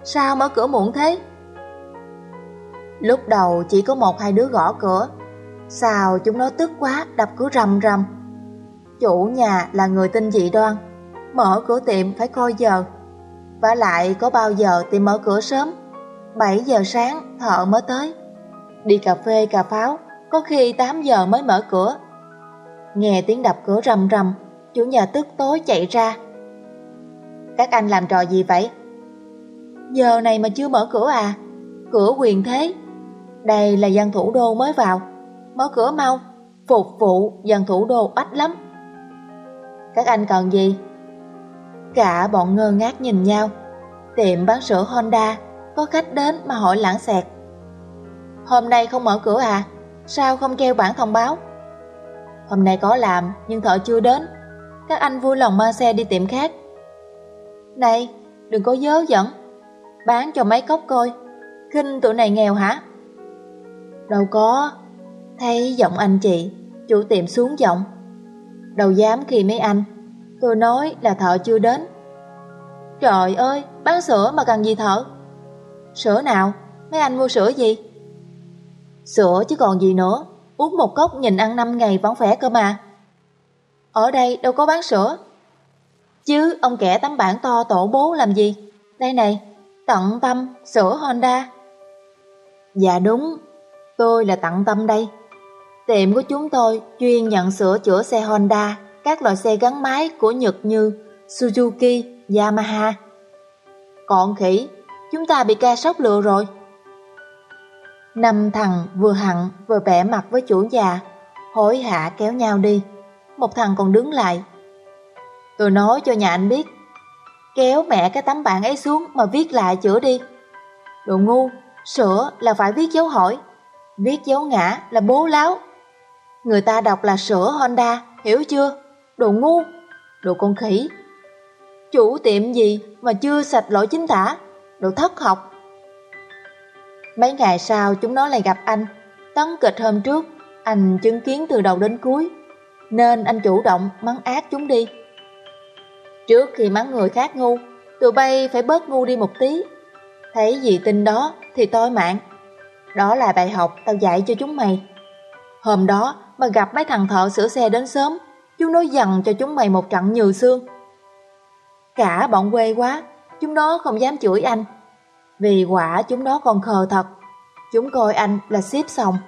Sao mở cửa muộn thế? Lúc đầu chỉ có một hai đứa gõ cửa, sao chúng nó tức quá đập cửa rầm rầm. Chủ nhà là người tin dị đoan, mở cửa tiệm phải coi giờ. Và lại có bao giờ tiệm mở cửa sớm 7 giờ sáng thợ mới tới Đi cà phê cà pháo có khi 8 giờ mới mở cửa. Nghe tiếng đập cửa rầm rầm, Chủ nhà tức tối chạy ra. Các anh làm trò gì vậy? Giờ này mà chưa mở cửa à? Cửa quyền thế. Đây là dân thủ đô mới vào. Mở cửa mau, Phục vụ dân thủ đô ách lắm. Các anh cần gì? Cả bọn ngơ ngác nhìn nhau. Tiệm bán sữa Honda Có khách đến mà hỏi lãng xẹt. Hôm nay không mở cửa à? Sao không treo bản thông báo Hôm nay có làm nhưng thợ chưa đến Các anh vui lòng mang xe đi tiệm khác Này đừng có dớ dẫn bán cho mấy cốc coi. Khinh tụi này nghèo hả? Đâu có. Thấy giọng anh chị, chủ tiệm xuống giọng. Đâu dám khi mấy anh. Tôi nói là thợ chưa đến. Trời ơi, bán sữa mà cần gì thợ? Sữa nào? Mấy anh mua sữa gì? Sữa chứ còn gì nữa. Uống một cốc nhìn ăn năm ngày vẫn khỏe cơ mà. Ở đây đâu có bán sữa. Chứ ông kẻ tấm bản to tổ bố làm gì? Đây này, tận tâm sữa Honda. Dạ đúng, tôi là tận tâm đây. Tiệm của chúng tôi chuyên nhận sửa chữa xe Honda, các loại xe gắn máy của Nhật như Suzuki, Yamaha. Còn khỉ, chúng ta bị ca sốc lừa rồi. Năm thằng vừa hận vừa bẻ mặt với chủ già, hối hả kéo nhau đi. Một thằng còn đứng lại. Tôi nói cho nhà anh biết, kéo mẹ cái tấm bảng ấy xuống mà viết lại chữa đi. Đồ ngu, sửa là phải viết dấu hỏi, viết dấu ngã là bố láo. Người ta đọc là sửa Honda, hiểu chưa? Đồ ngu, đồ con khỉ. Chủ tiệm gì mà chưa sạch lỗi chính tả, đồ thất học. Mấy ngày sau chúng nó lại gặp anh, tấn kịch hôm trước, anh chứng kiến từ đầu đến cuối, nên anh chủ động mắng ác chúng đi. Trước khi mắng người khác ngu, tụi bay phải bớt ngu đi một tí. Thấy gì tin đó thì tôi mạng. Đó là bài học tao dạy cho chúng mày. Hôm đó mà gặp mấy thằng thợ sửa xe đến sớm, chúng nó dằn cho chúng mày một trận nhừ xương. Cả bọn quê quá, chúng nó không dám chửi anh. Vì quả chúng nó còn khờ thật, chúng coi anh là xếp xong.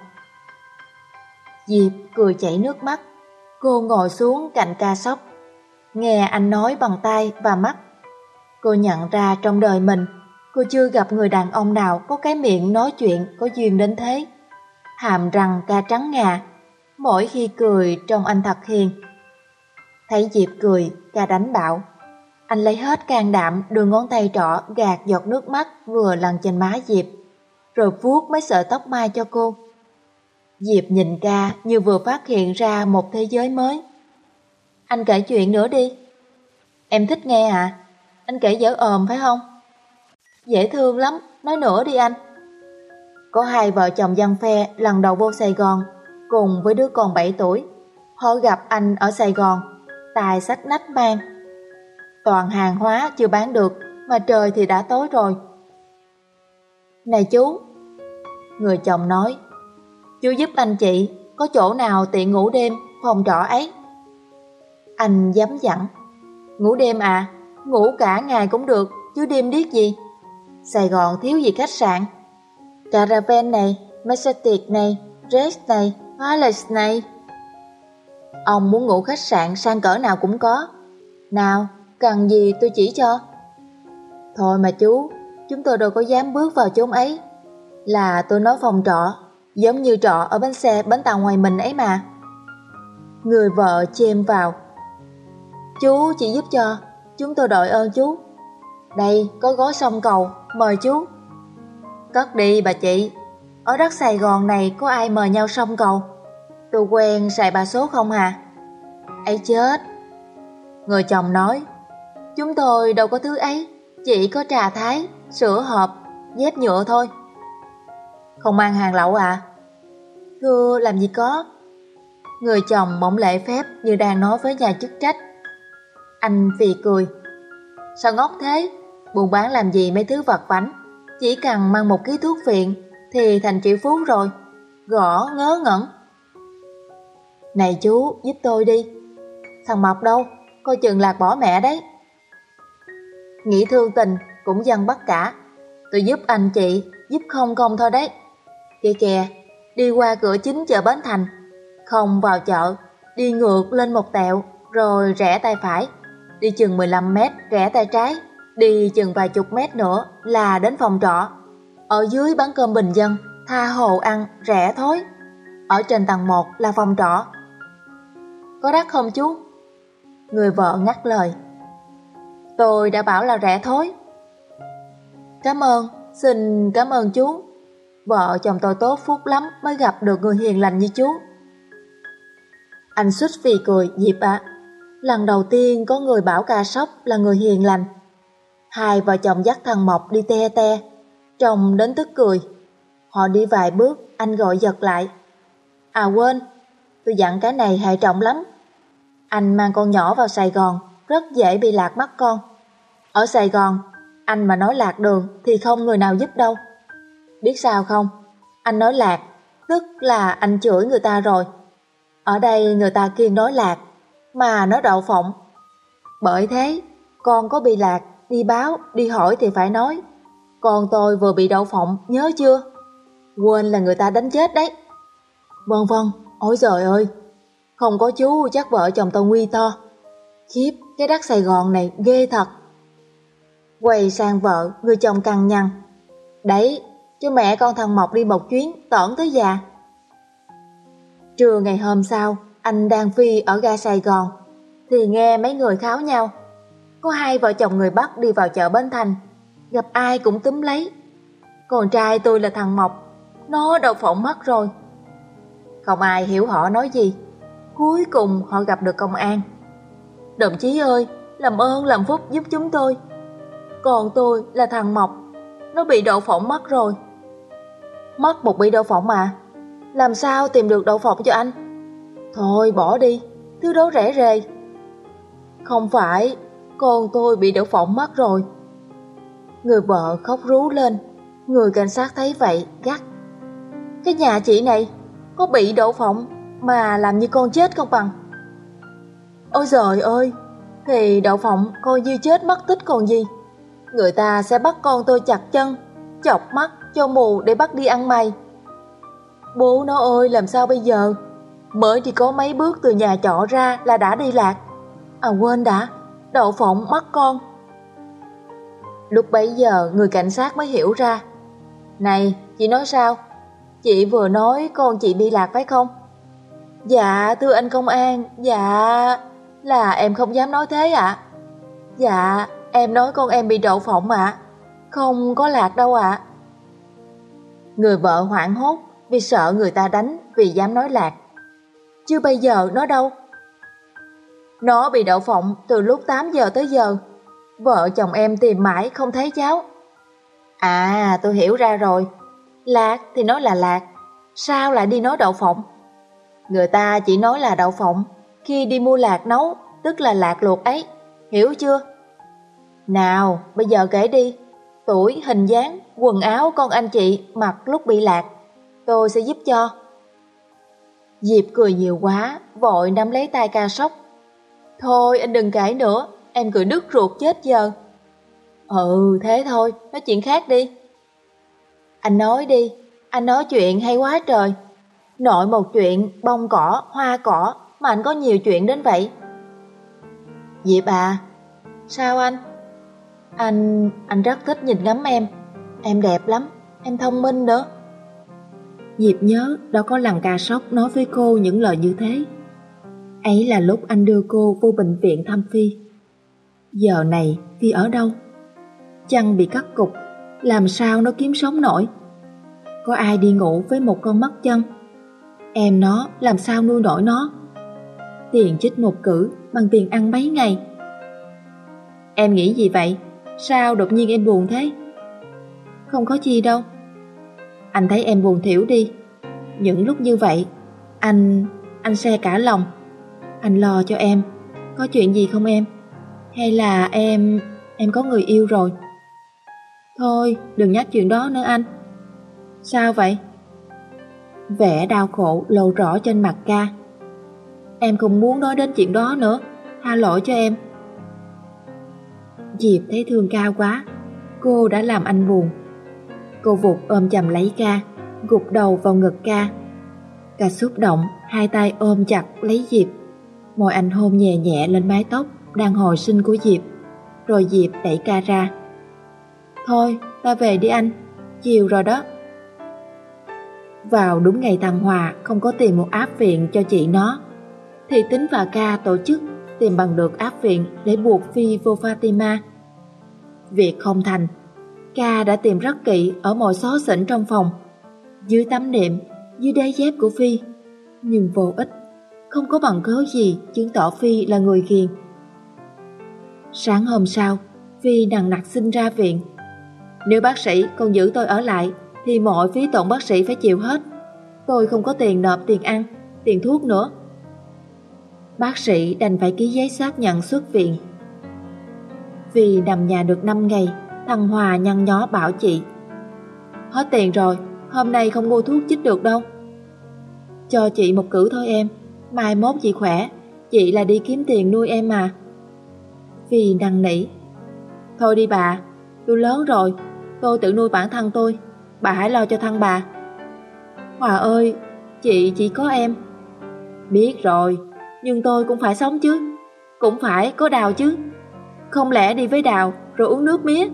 Diệp cười chảy nước mắt, cô ngồi xuống cạnh ca sóc, nghe anh nói bằng tay và mắt. Cô nhận ra trong đời mình, cô chưa gặp người đàn ông nào có cái miệng nói chuyện có duyên đến thế. Hàm răng ca trắng ngà, mỗi khi cười trông anh thật hiền. Thấy Diệp cười, ca đánh bạo. Anh lấy hết can đảm đưa ngón tay trỏ gạt giọt nước mắt vừa lần trên má Diệp, rồi vuốt mấy sợi tóc mai cho cô. Diệp nhìn ca như vừa phát hiện ra một thế giới mới. Anh kể chuyện nữa đi. Em thích nghe à? Anh kể dở ồm phải không? Dễ thương lắm, nói nữa đi anh. Có hai vợ chồng dân phe lần đầu vô Sài Gòn cùng với đứa con 7 tuổi. Họ gặp anh ở Sài Gòn, tài sách nách mang. Toàn hàng hóa chưa bán được mà trời thì đã tối rồi. Này chú, người chồng nói, chú giúp anh chị, có chỗ nào tiện ngủ đêm phòng trọ ấy? Anh dám dặn, ngủ đêm à, ngủ cả ngày cũng được, chứ đêm điếc gì. Sài Gòn thiếu gì khách sạn. Caravan này, Mercedes này, Rest này, Palace này. Ông muốn ngủ khách sạn sang cỡ nào cũng có. Nào, cần gì tôi chỉ cho. Thôi mà chú, chúng tôi đâu có dám bước vào chốn ấy. Là tôi nói phòng trọ, giống như trọ ở bến xe bến tàu ngoài mình ấy mà. Người vợ chêm vào. Chú chỉ giúp cho, chúng tôi đội ơn chú. Đây, có gói sông cầu, mời chú. Cất đi bà chị, ở đất Sài Gòn này có ai mời nhau sông cầu? Tôi quen xài bà số không à? ấy chết. Người chồng nói, chúng tôi đâu có thứ ấy, chỉ có trà thái, sữa hộp, dép nhựa thôi. Không mang hàng lậu à? Thưa làm gì có. Người chồng bỗng lệ phép như đang nói với nhà chức trách. Anh phì cười. Sao ngốc thế? Buôn bán làm gì mấy thứ vật vảnh? Chỉ cần mang một ký thuốc phiện thì thành triệu phú rồi. Gõ ngớ ngẩn. Này chú, giúp tôi đi. Thằng Mộc đâu? Coi chừng lạc bỏ mẹ đấy. Nghĩ thương tình cũng dân bắt cả. Tôi giúp anh chị, giúp không không thôi đấy. Kìa kìa, đi qua cửa chính chợ Bến Thành. Không vào chợ, đi ngược lên một tẹo, rồi rẽ tay phải. Đi chừng 15 mét, rẽ tay trái. Đi chừng vài chục mét nữa là đến phòng trọ. Ở dưới bán cơm bình dân, tha hồ ăn, rẻ thối. Ở trên tầng 1 là phòng trọ. Có đắt không chú? Người vợ ngắt lời. Tôi đã bảo là rẻ thối. Cảm ơn, xin cảm ơn chú. Vợ chồng tôi tốt phúc lắm mới gặp được người hiền lành như chú. Anh xuất phì cười, Diệp ạ. Lần đầu tiên có người bảo ca sóc là người hiền lành. Hai vợ chồng dắt thằng Mộc đi te te, chồng đến tức cười. Họ đi vài bước, anh gọi giật lại. À quên, tôi dặn cái này hệ trọng lắm. Anh mang con nhỏ vào Sài Gòn, rất dễ bị lạc mắt con. Ở Sài Gòn, anh mà nói lạc đường thì không người nào giúp đâu. Biết sao không? Anh nói lạc, tức là anh chửi người ta rồi. Ở đây người ta kia nói lạc, mà nó đậu phộng. Bởi thế, con có bị lạc, đi báo, đi hỏi thì phải nói. Con tôi vừa bị đậu phộng, nhớ chưa? Quên là người ta đánh chết đấy. Vâng vâng, ôi trời ơi, không có chú chắc vợ chồng tôi nguy to. Khiếp, cái đất Sài Gòn này ghê thật. Quay sang vợ, người chồng cằn nhằn. Đấy, cho mẹ con thằng Mộc đi một chuyến, tỏn tới già. Trưa ngày hôm sau, anh đang phi ở ga Sài Gòn, thì nghe mấy người kháo nhau. Có hai vợ chồng người Bắc đi vào chợ Bến Thành, gặp ai cũng túm lấy. Con trai tôi là thằng Mộc, nó đậu phộng mất rồi. Không ai hiểu họ nói gì. Cuối cùng họ gặp được công an. Đồng chí ơi, làm ơn làm phúc giúp chúng tôi. Còn tôi là thằng Mộc, nó bị đậu phộng mất rồi. Mất một bị đậu phộng mà, làm sao tìm được đậu phộng cho anh? Thôi bỏ đi, thứ đó rẻ rề. Không phải, con tôi bị đậu phộng mất rồi. Người vợ khóc rú lên, người cảnh sát thấy vậy gắt. Cái nhà chị này có bị đậu phộng mà làm như con chết không bằng. Ôi trời ơi, thì đậu phộng coi như chết mất tích còn gì. Người ta sẽ bắt con tôi chặt chân, chọc mắt cho mù để bắt đi ăn mày. Bố nó ơi làm sao bây giờ? Mới chỉ có mấy bước từ nhà trọ ra là đã đi lạc. À quên đã, đậu phộng mất con. Lúc bấy giờ người cảnh sát mới hiểu ra. Này, chị nói sao? Chị vừa nói con chị bị lạc phải không? Dạ, thưa anh công an, dạ... Là em không dám nói thế ạ. Dạ, em nói con em bị đậu phộng ạ. Không có lạc đâu ạ. Người vợ hoảng hốt vì sợ người ta đánh vì dám nói lạc. Chứ bây giờ nó đâu? Nó bị đậu phộng từ lúc 8 giờ tới giờ. Vợ chồng em tìm mãi không thấy cháu. À, tôi hiểu ra rồi. Lạc thì nói là lạc, sao lại đi nói đậu phộng? Người ta chỉ nói là đậu phộng khi đi mua lạc nấu, tức là lạc luộc ấy, hiểu chưa? Nào, bây giờ kể đi, tuổi, hình dáng, quần áo con anh chị mặc lúc bị lạc, tôi sẽ giúp cho. Diệp cười nhiều quá, vội nắm lấy tay ca sóc. Thôi anh đừng kể nữa, em cười đứt ruột chết giờ. Ừ, thế thôi, nói chuyện khác đi. Anh nói đi, anh nói chuyện hay quá trời. Nội một chuyện bông cỏ, hoa cỏ mà anh có nhiều chuyện đến vậy. Diệp à, sao anh? Anh, anh rất thích nhìn ngắm em. Em đẹp lắm, em thông minh nữa. Diệp nhớ đó có lần ca sóc nói với cô những lời như thế. Ấy là lúc anh đưa cô vô bệnh viện thăm Phi. Giờ này Phi ở đâu? Chăn bị cắt cục, làm sao nó kiếm sống nổi? Có ai đi ngủ với một con mắt chân? Em nó làm sao nuôi nổi nó? Tiền chích một cử bằng tiền ăn mấy ngày. Em nghĩ gì vậy? Sao đột nhiên em buồn thế? Không có chi đâu. Anh thấy em buồn thiểu đi. Những lúc như vậy, anh... anh xe cả lòng. Anh lo cho em. Có chuyện gì không em? Hay là em... em có người yêu rồi? Thôi, đừng nhắc chuyện đó nữa anh. Sao vậy? Vẻ đau khổ lộ rõ trên mặt ca. Em không muốn nói đến chuyện đó nữa, tha lỗi cho em. Diệp thấy thương cao quá, cô đã làm anh buồn. Cô vụt ôm chầm lấy ca, gục đầu vào ngực ca. Ca xúc động, hai tay ôm chặt lấy Diệp. Môi anh hôn nhẹ nhẹ lên mái tóc đang hồi sinh của Diệp. Rồi Diệp đẩy ca ra. Thôi, ta về đi anh, chiều rồi đó. Vào đúng ngày thằng Hòa không có tìm một áp viện cho chị nó, thì tính và ca tổ chức tìm bằng được áp viện để buộc Phi vô Fatima. Việc không thành, ca đã tìm rất kỹ ở mọi xó xỉnh trong phòng, dưới tấm nệm, dưới đáy dép của Phi, nhưng vô ích, không có bằng cớ gì chứng tỏ Phi là người ghiền. Sáng hôm sau, Phi nặng nặc xin ra viện. Nếu bác sĩ còn giữ tôi ở lại thì mọi phí tổn bác sĩ phải chịu hết. Tôi không có tiền nộp tiền ăn, tiền thuốc nữa. Bác sĩ đành phải ký giấy xác nhận xuất viện. Vì nằm nhà được 5 ngày, thằng Hòa nhăn nhó bảo chị. Hết tiền rồi, hôm nay không mua thuốc chích được đâu. Cho chị một cử thôi em, mai mốt chị khỏe, chị là đi kiếm tiền nuôi em mà. Vì năn nỉ. Thôi đi bà, tôi lớn rồi, tôi tự nuôi bản thân tôi, bà hãy lo cho thân bà. Hòa ơi, chị chỉ có em. Biết rồi, nhưng tôi cũng phải sống chứ, cũng phải có đào chứ. Không lẽ đi với đào rồi uống nước mía?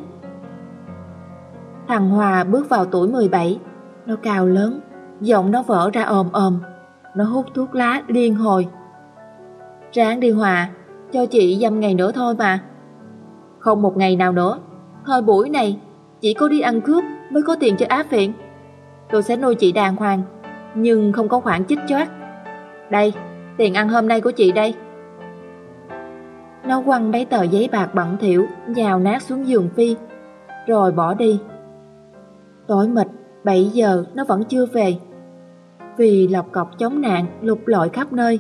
Thằng Hòa bước vào tuổi 17, nó cao lớn, giọng nó vỡ ra ồm ồm, nó hút thuốc lá liên hồi. Ráng đi Hòa, cho chị dăm ngày nữa thôi mà. Không một ngày nào nữa, thời buổi này chỉ có đi ăn cướp mới có tiền cho áp viện. Tôi sẽ nuôi chị đàng hoàng, nhưng không có khoản chích choát. Đây, tiền ăn hôm nay của chị đây. Nó quăng mấy tờ giấy bạc bẩn thỉu, nhào nát xuống giường Phi, rồi bỏ đi. Tối mịt, 7 giờ nó vẫn chưa về. Vì lọc cọc chống nạn lục lọi khắp nơi.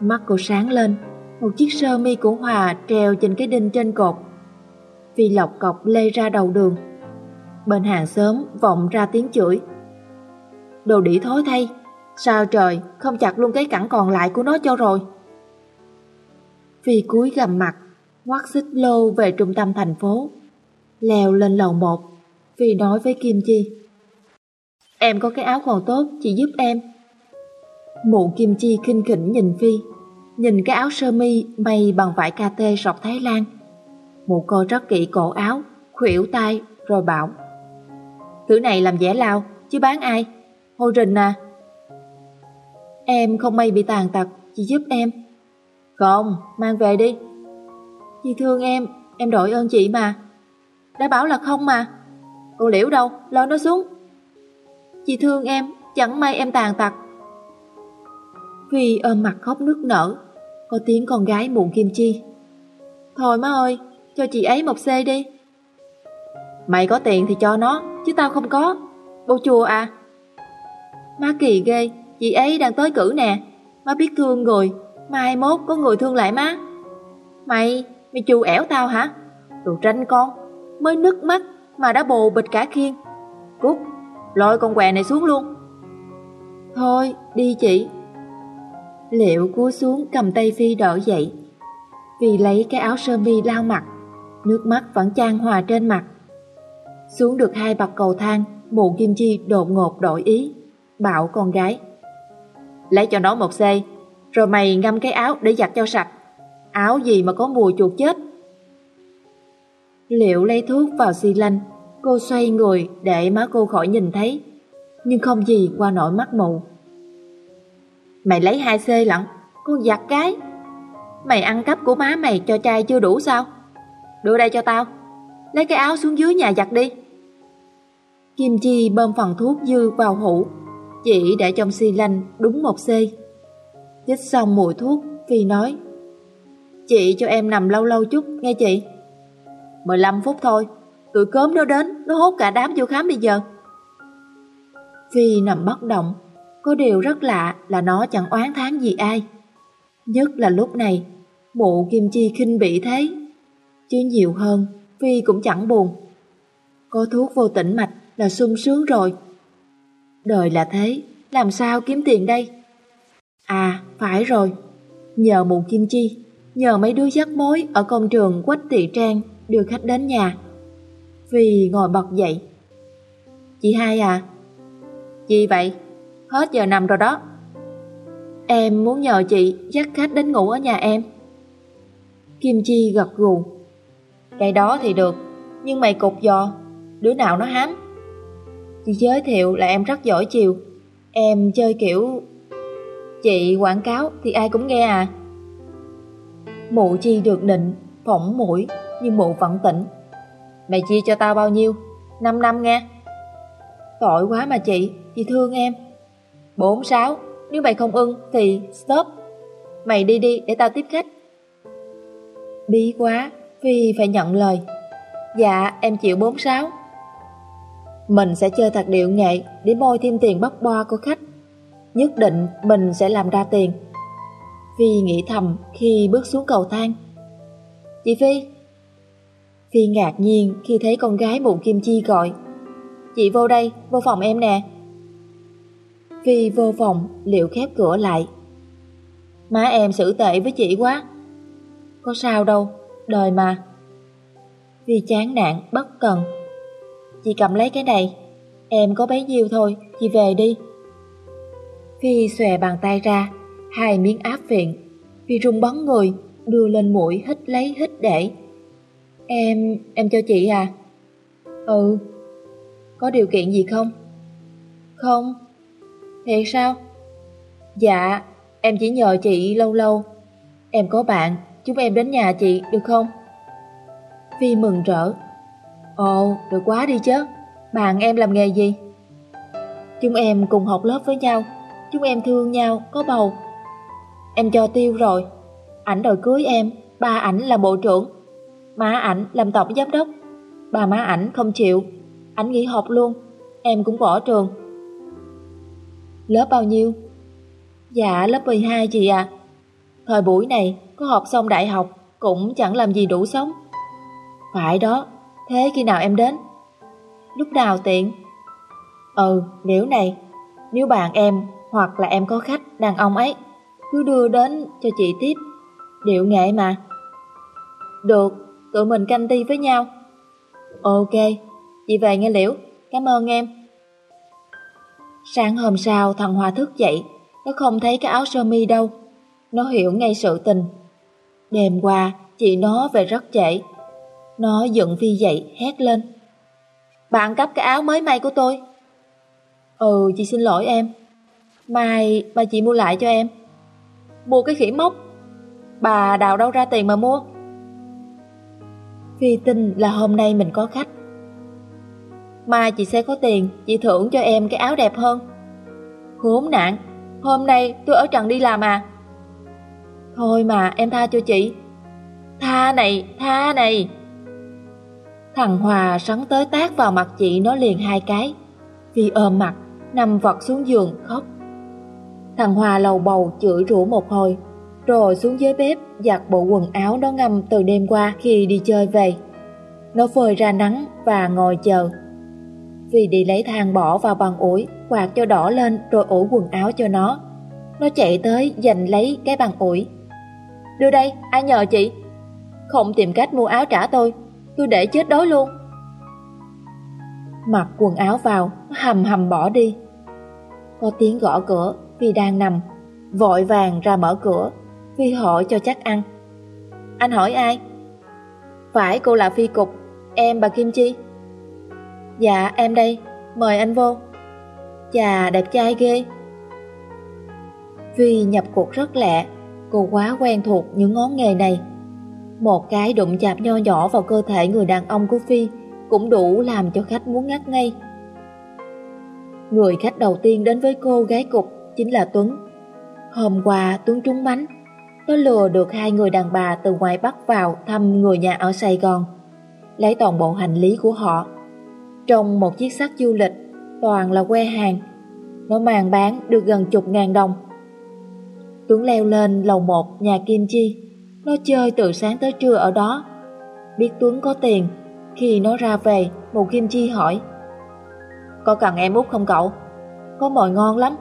Mắt cô sáng lên, một chiếc sơ mi của Hòa treo trên cái đinh trên cột. Vì lọc cọc lê ra đầu đường. Bên hàng xóm vọng ra tiếng chửi. Đồ đĩ thối thay, sao trời không chặt luôn cái cẳng còn lại của nó cho rồi. Phi cúi gầm mặt, ngoắt xích lô về trung tâm thành phố. Leo lên lầu một, Phi nói với Kim Chi. Em có cái áo còn tốt, chị giúp em. Mụ Kim Chi khinh khỉnh nhìn Phi, nhìn cái áo sơ mi may bằng vải KT sọc Thái Lan. Mụ coi rất kỹ cổ áo, khuỷu tay rồi bảo. Thứ này làm dễ lao, chứ bán ai? Hôi rình à? Em không may bị tàn tật, chị giúp em. Không, mang về đi. Chị thương em, em đội ơn chị mà. Đã bảo là không mà. Cô liễu đâu, lo nó xuống. Chị thương em, chẳng may em tàn tật. Vì ôm mặt khóc nước nở, có tiếng con gái muộn kim chi. Thôi má ơi, cho chị ấy một xe đi. Mày có tiền thì cho nó, chứ tao không có. bô chùa à? Má kỳ ghê, chị ấy đang tới cử nè. Má biết thương người, mai mốt có người thương lại má. Mày, mày chù ẻo tao hả? Đồ tranh con, mới nứt mắt mà đã bồ bịch cả khiên. Cút, lôi con què này xuống luôn. Thôi, đi chị. Liệu cúi xuống cầm tay Phi đỡ dậy. Phi lấy cái áo sơ mi lau mặt, nước mắt vẫn chan hòa trên mặt. Xuống được hai bậc cầu thang, mụ Kim Chi đột ngột đổi ý, bảo con gái. Lấy cho nó một xê, rồi mày ngâm cái áo để giặt cho sạch. Áo gì mà có mùi chuột chết. Liệu lấy thuốc vào xi lanh, cô xoay người để má cô khỏi nhìn thấy, nhưng không gì qua nổi mắt mụ. Mày lấy hai xê lận, con giặt cái. Mày ăn cắp của má mày cho trai chưa đủ sao? Đưa đây cho tao, lấy cái áo xuống dưới nhà giặt đi. Kim Chi bơm phần thuốc dư vào hũ, chị để trong xi lanh đúng một xê. Chích xong mùi thuốc, Phi nói Chị cho em nằm lâu lâu chút, nghe chị. 15 phút thôi, tụi cớm nó đến, nó hốt cả đám vô khám bây giờ. Phi nằm bất động, có điều rất lạ là nó chẳng oán tháng gì ai. Nhất là lúc này, mụ Kim Chi khinh bị thế. Chứ nhiều hơn, Phi cũng chẳng buồn. Có thuốc vô tĩnh mạch là sung sướng rồi. Đời là thế, làm sao kiếm tiền đây? À, phải rồi. Nhờ mụ Kim Chi, nhờ mấy đứa dắt mối ở công trường Quách Thị Trang đưa khách đến nhà. Vì ngồi bật dậy. Chị hai à? Gì vậy? Hết giờ nằm rồi đó. Em muốn nhờ chị dắt khách đến ngủ ở nhà em. Kim Chi gật gù. Cái đó thì được, nhưng mày cục giò, đứa nào nó hám. Chị giới thiệu là em rất giỏi chiều. Em chơi kiểu Chị quảng cáo thì ai cũng nghe à. Mụ chi được định Phỏng mũi Nhưng mụ vẫn tỉnh. Mày chia cho tao bao nhiêu? 5 năm nghe. Tội quá mà chị Chị thương em. 46 Nếu mày không ưng thì stop. Mày đi đi để tao tiếp khách. Bí quá vì phải nhận lời. Dạ, em chịu 46. Mình sẽ chơi thật điệu nghệ để môi thêm tiền bóc bo của khách. Nhất định mình sẽ làm ra tiền. Phi nghĩ thầm khi bước xuống cầu thang. Chị Phi! Phi ngạc nhiên khi thấy con gái mụ Kim Chi gọi. Chị vô đây, vô phòng em nè. Phi vô phòng, liệu khép cửa lại. Má em xử tệ với chị quá. Có sao đâu, đời mà. Phi chán nản, bất cần. Chị cầm lấy cái này, em có bấy nhiêu thôi, chị về đi. Phi xòe bàn tay ra, hai miếng áp viện. Phi rung bắn người, đưa lên mũi hít lấy hít để. Em, em cho chị à? Ừ. Có điều kiện gì không? Không. Thiệt sao? Dạ, em chỉ nhờ chị lâu lâu. Em có bạn, chúng em đến nhà chị được không? Phi mừng rỡ. Ồ, được quá đi chứ. Bạn em làm nghề gì? Chúng em cùng học lớp với nhau. Chúng em thương nhau, có bầu. Em cho tiêu rồi. Ảnh đòi cưới em, ba ảnh là bộ trưởng. Má ảnh làm tổng giám đốc. Bà má ảnh không chịu. Ảnh nghỉ học luôn. Em cũng bỏ trường. Lớp bao nhiêu? Dạ lớp 12 chị ạ. À. Thời buổi này có học xong đại học cũng chẳng làm gì đủ sống. Phải đó, thế khi nào em đến? Lúc nào tiện? Ừ, nếu này, nếu bạn em hoặc là em có khách đàn ông ấy, cứ đưa đến cho chị tiếp. Điệu nghệ mà. Được, tụi mình canh ti với nhau. Ok, chị về nghe liễu, cảm ơn em. Sáng hôm sau thằng Hòa thức dậy, nó không thấy cái áo sơ mi đâu. Nó hiểu ngay sự tình. Đêm qua, chị nó về rất trễ. Nó giận Phi dậy, hét lên. Bạn cắp cái áo mới may của tôi. Ừ, chị xin lỗi em. Mai, bà chị mua lại cho em. Mua cái khỉ mốc. Bà đào đâu ra tiền mà mua? Vi tin là hôm nay mình có khách. Mai chị sẽ có tiền, chị thưởng cho em cái áo đẹp hơn. Khốn nạn, hôm nay tôi ở trần đi làm à? Thôi mà em tha cho chị. Tha này, tha này. Thằng Hòa sắn tới tác vào mặt chị nó liền hai cái. vì ôm mặt, nằm vật xuống giường khóc. Thằng Hòa lầu bầu chửi rủa một hồi, rồi xuống dưới bếp giặt bộ quần áo nó ngâm từ đêm qua khi đi chơi về. Nó phơi ra nắng và ngồi chờ. Vì đi lấy than bỏ vào bằng ủi, quạt cho đỏ lên rồi ủi quần áo cho nó. Nó chạy tới giành lấy cái bằng ủi. Đưa đây, ai nhờ chị? Không tìm cách mua áo trả tôi, tôi để chết đói luôn. Mặc quần áo vào, hầm hầm bỏ đi. Có tiếng gõ cửa, vì đang nằm, vội vàng ra mở cửa Phi hỏi cho chắc ăn. Anh hỏi ai? Phải cô là Phi Cục. Em bà Kim Chi. Dạ em đây. Mời anh vô. Chà đẹp trai ghê. Vì nhập cuộc rất lạ, Cô quá quen thuộc những ngón nghề này. Một cái đụng chạm nho nhỏ vào cơ thể người đàn ông của Phi Cũng đủ làm cho khách muốn ngắt ngay Người khách đầu tiên đến với cô gái cục chính là Tuấn Hôm qua Tuấn trúng bánh nó lừa được hai người đàn bà từ ngoài Bắc vào thăm người nhà ở Sài Gòn, lấy toàn bộ hành lý của họ. Trong một chiếc xác du lịch, toàn là que hàng. Nó màn bán được gần chục ngàn đồng. Tuấn leo lên lầu một nhà Kim Chi. Nó chơi từ sáng tới trưa ở đó. Biết Tuấn có tiền. Khi nó ra về, một Kim Chi hỏi. Có cần em út không cậu? Có mồi ngon lắm.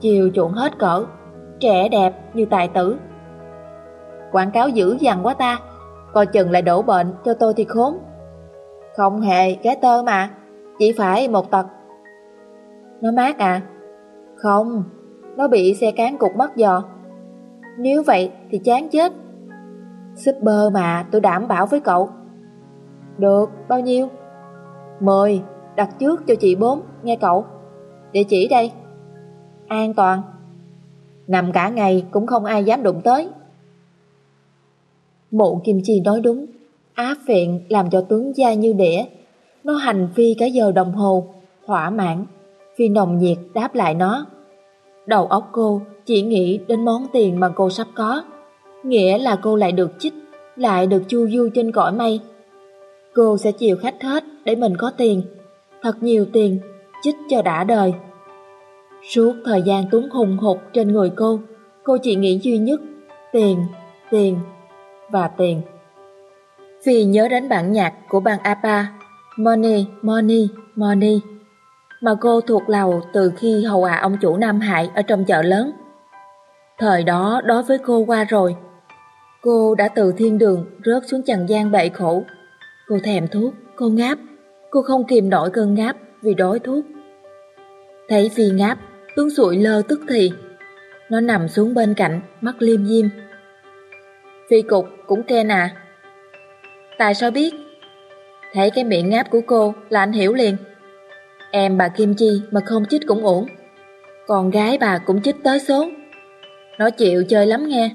Chiều chuộng hết cỡ. Trẻ đẹp như tài tử quảng cáo dữ dằn quá ta, coi chừng lại đổ bệnh cho tôi thì khốn. Không hề, ghé tơ mà, chỉ phải một tật. Nó mát à? Không, nó bị xe cán cục mất giò. Nếu vậy thì chán chết. Super mà, tôi đảm bảo với cậu. Được, bao nhiêu? Mười, đặt trước cho chị bốn, nghe cậu. Địa chỉ đây. An toàn. Nằm cả ngày cũng không ai dám đụng tới. Mụ Kim Chi nói đúng, á phiện làm cho tướng da như đĩa. Nó hành Phi cả giờ đồng hồ, thỏa mãn. Phi nồng nhiệt đáp lại nó. Đầu óc cô chỉ nghĩ đến món tiền mà cô sắp có. Nghĩa là cô lại được chích, lại được chu du trên cõi mây. Cô sẽ chịu khách hết để mình có tiền, thật nhiều tiền, chích cho đã đời. Suốt thời gian Tuấn hùng hục trên người cô, cô chỉ nghĩ duy nhất tiền, tiền và tiền. Vì nhớ đến bản nhạc của bang APA, Money, Money, Money, mà cô thuộc lầu từ khi hầu hạ ông chủ Nam Hải ở trong chợ lớn. Thời đó đối với cô qua rồi, cô đã từ thiên đường rớt xuống trần gian bệ khổ. Cô thèm thuốc, cô ngáp, cô không kìm nổi cơn ngáp vì đói thuốc. Thấy Phi ngáp, tướng sụi lơ tức thì. Nó nằm xuống bên cạnh, mắt liêm diêm. Phi cục cũng khen à. Tại sao biết? Thấy cái miệng ngáp của cô là anh hiểu liền. Em bà Kim Chi mà không chích cũng ổn. Còn gái bà cũng chích tới số. Nó chịu chơi lắm nghe.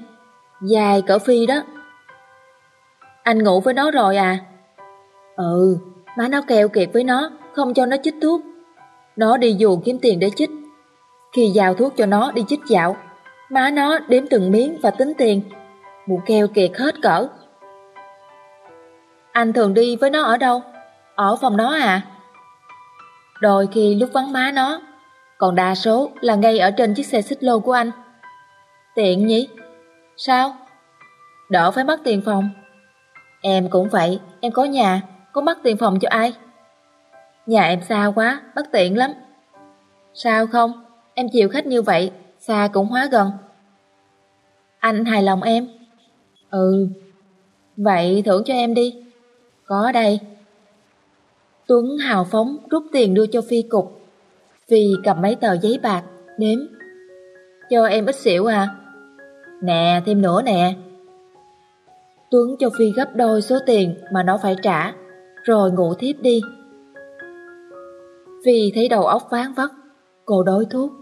Dài cỡ Phi đó. Anh ngủ với nó rồi à? Ừ, má nó keo kiệt với nó, không cho nó chích thuốc. Nó đi dù kiếm tiền để chích. Khi giao thuốc cho nó đi chích dạo, má nó đếm từng miếng và tính tiền. Mụ keo kiệt hết cỡ. Anh thường đi với nó ở đâu? Ở phòng nó à? Đôi khi lúc vắng má nó, còn đa số là ngay ở trên chiếc xe xích lô của anh. Tiện nhỉ? Sao? Đỡ phải mất tiền phòng. Em cũng vậy, em có nhà, có mất tiền phòng cho ai? Nhà em xa quá, bất tiện lắm. Sao không? Em chịu khách như vậy, xa cũng hóa gần. Anh hài lòng em? Ừ. Vậy thưởng cho em đi. Có đây. Tuấn hào phóng rút tiền đưa cho Phi cục. Phi cầm mấy tờ giấy bạc, đếm. Cho em ít xỉu à? Nè, thêm nữa nè. Tuấn cho Phi gấp đôi số tiền mà nó phải trả, rồi ngủ thiếp đi. Phi thấy đầu óc ván vắt cô đói thuốc,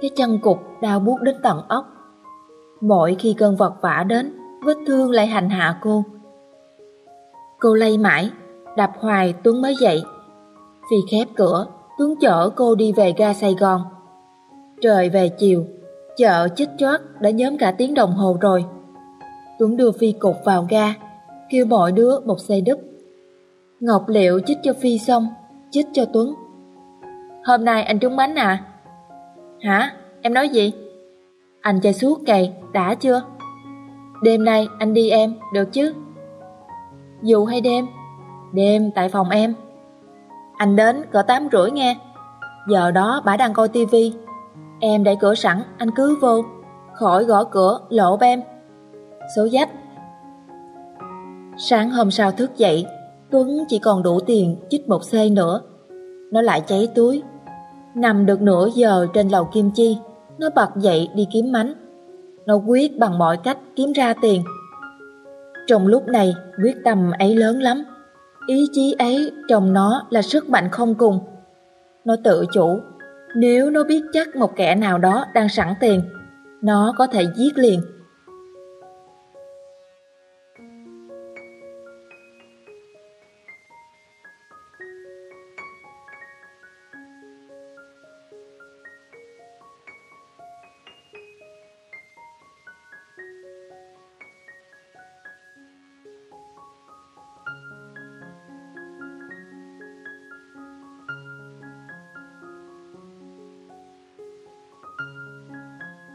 cái chân cục đau buốt đến tận óc. Mỗi khi cơn vật vả đến, vết thương lại hành hạ cô. Cô lay mãi, đập hoài Tuấn mới dậy. Phi khép cửa, Tuấn chở cô đi về ga Sài Gòn. Trời về chiều, chợ chích chót đã nhóm cả tiếng đồng hồ rồi. Tuấn đưa Phi cục vào ga, kêu mọi đứa một xe đúp. Ngọc Liệu chích cho Phi xong, chích cho Tuấn. Hôm nay anh trúng bánh à? Hả? Em nói gì? Anh chơi suốt cày, đã chưa? Đêm nay anh đi em, được chứ? Dù hay đêm? Đêm tại phòng em. Anh đến cỡ tám rưỡi nghe. Giờ đó bà đang coi tivi. Em để cửa sẵn, anh cứ vô. Khỏi gõ cửa, lộ em. Số dách. Sáng hôm sau thức dậy, Tuấn chỉ còn đủ tiền chích một xe nữa. Nó lại cháy túi. Nằm được nửa giờ trên lầu Kim Chi, nó bật dậy đi kiếm mánh. Nó quyết bằng mọi cách kiếm ra tiền. Trong lúc này, quyết tâm ấy lớn lắm. Ý chí ấy trong nó là sức mạnh không cùng. Nó tự chủ, nếu nó biết chắc một kẻ nào đó đang sẵn tiền, nó có thể giết liền.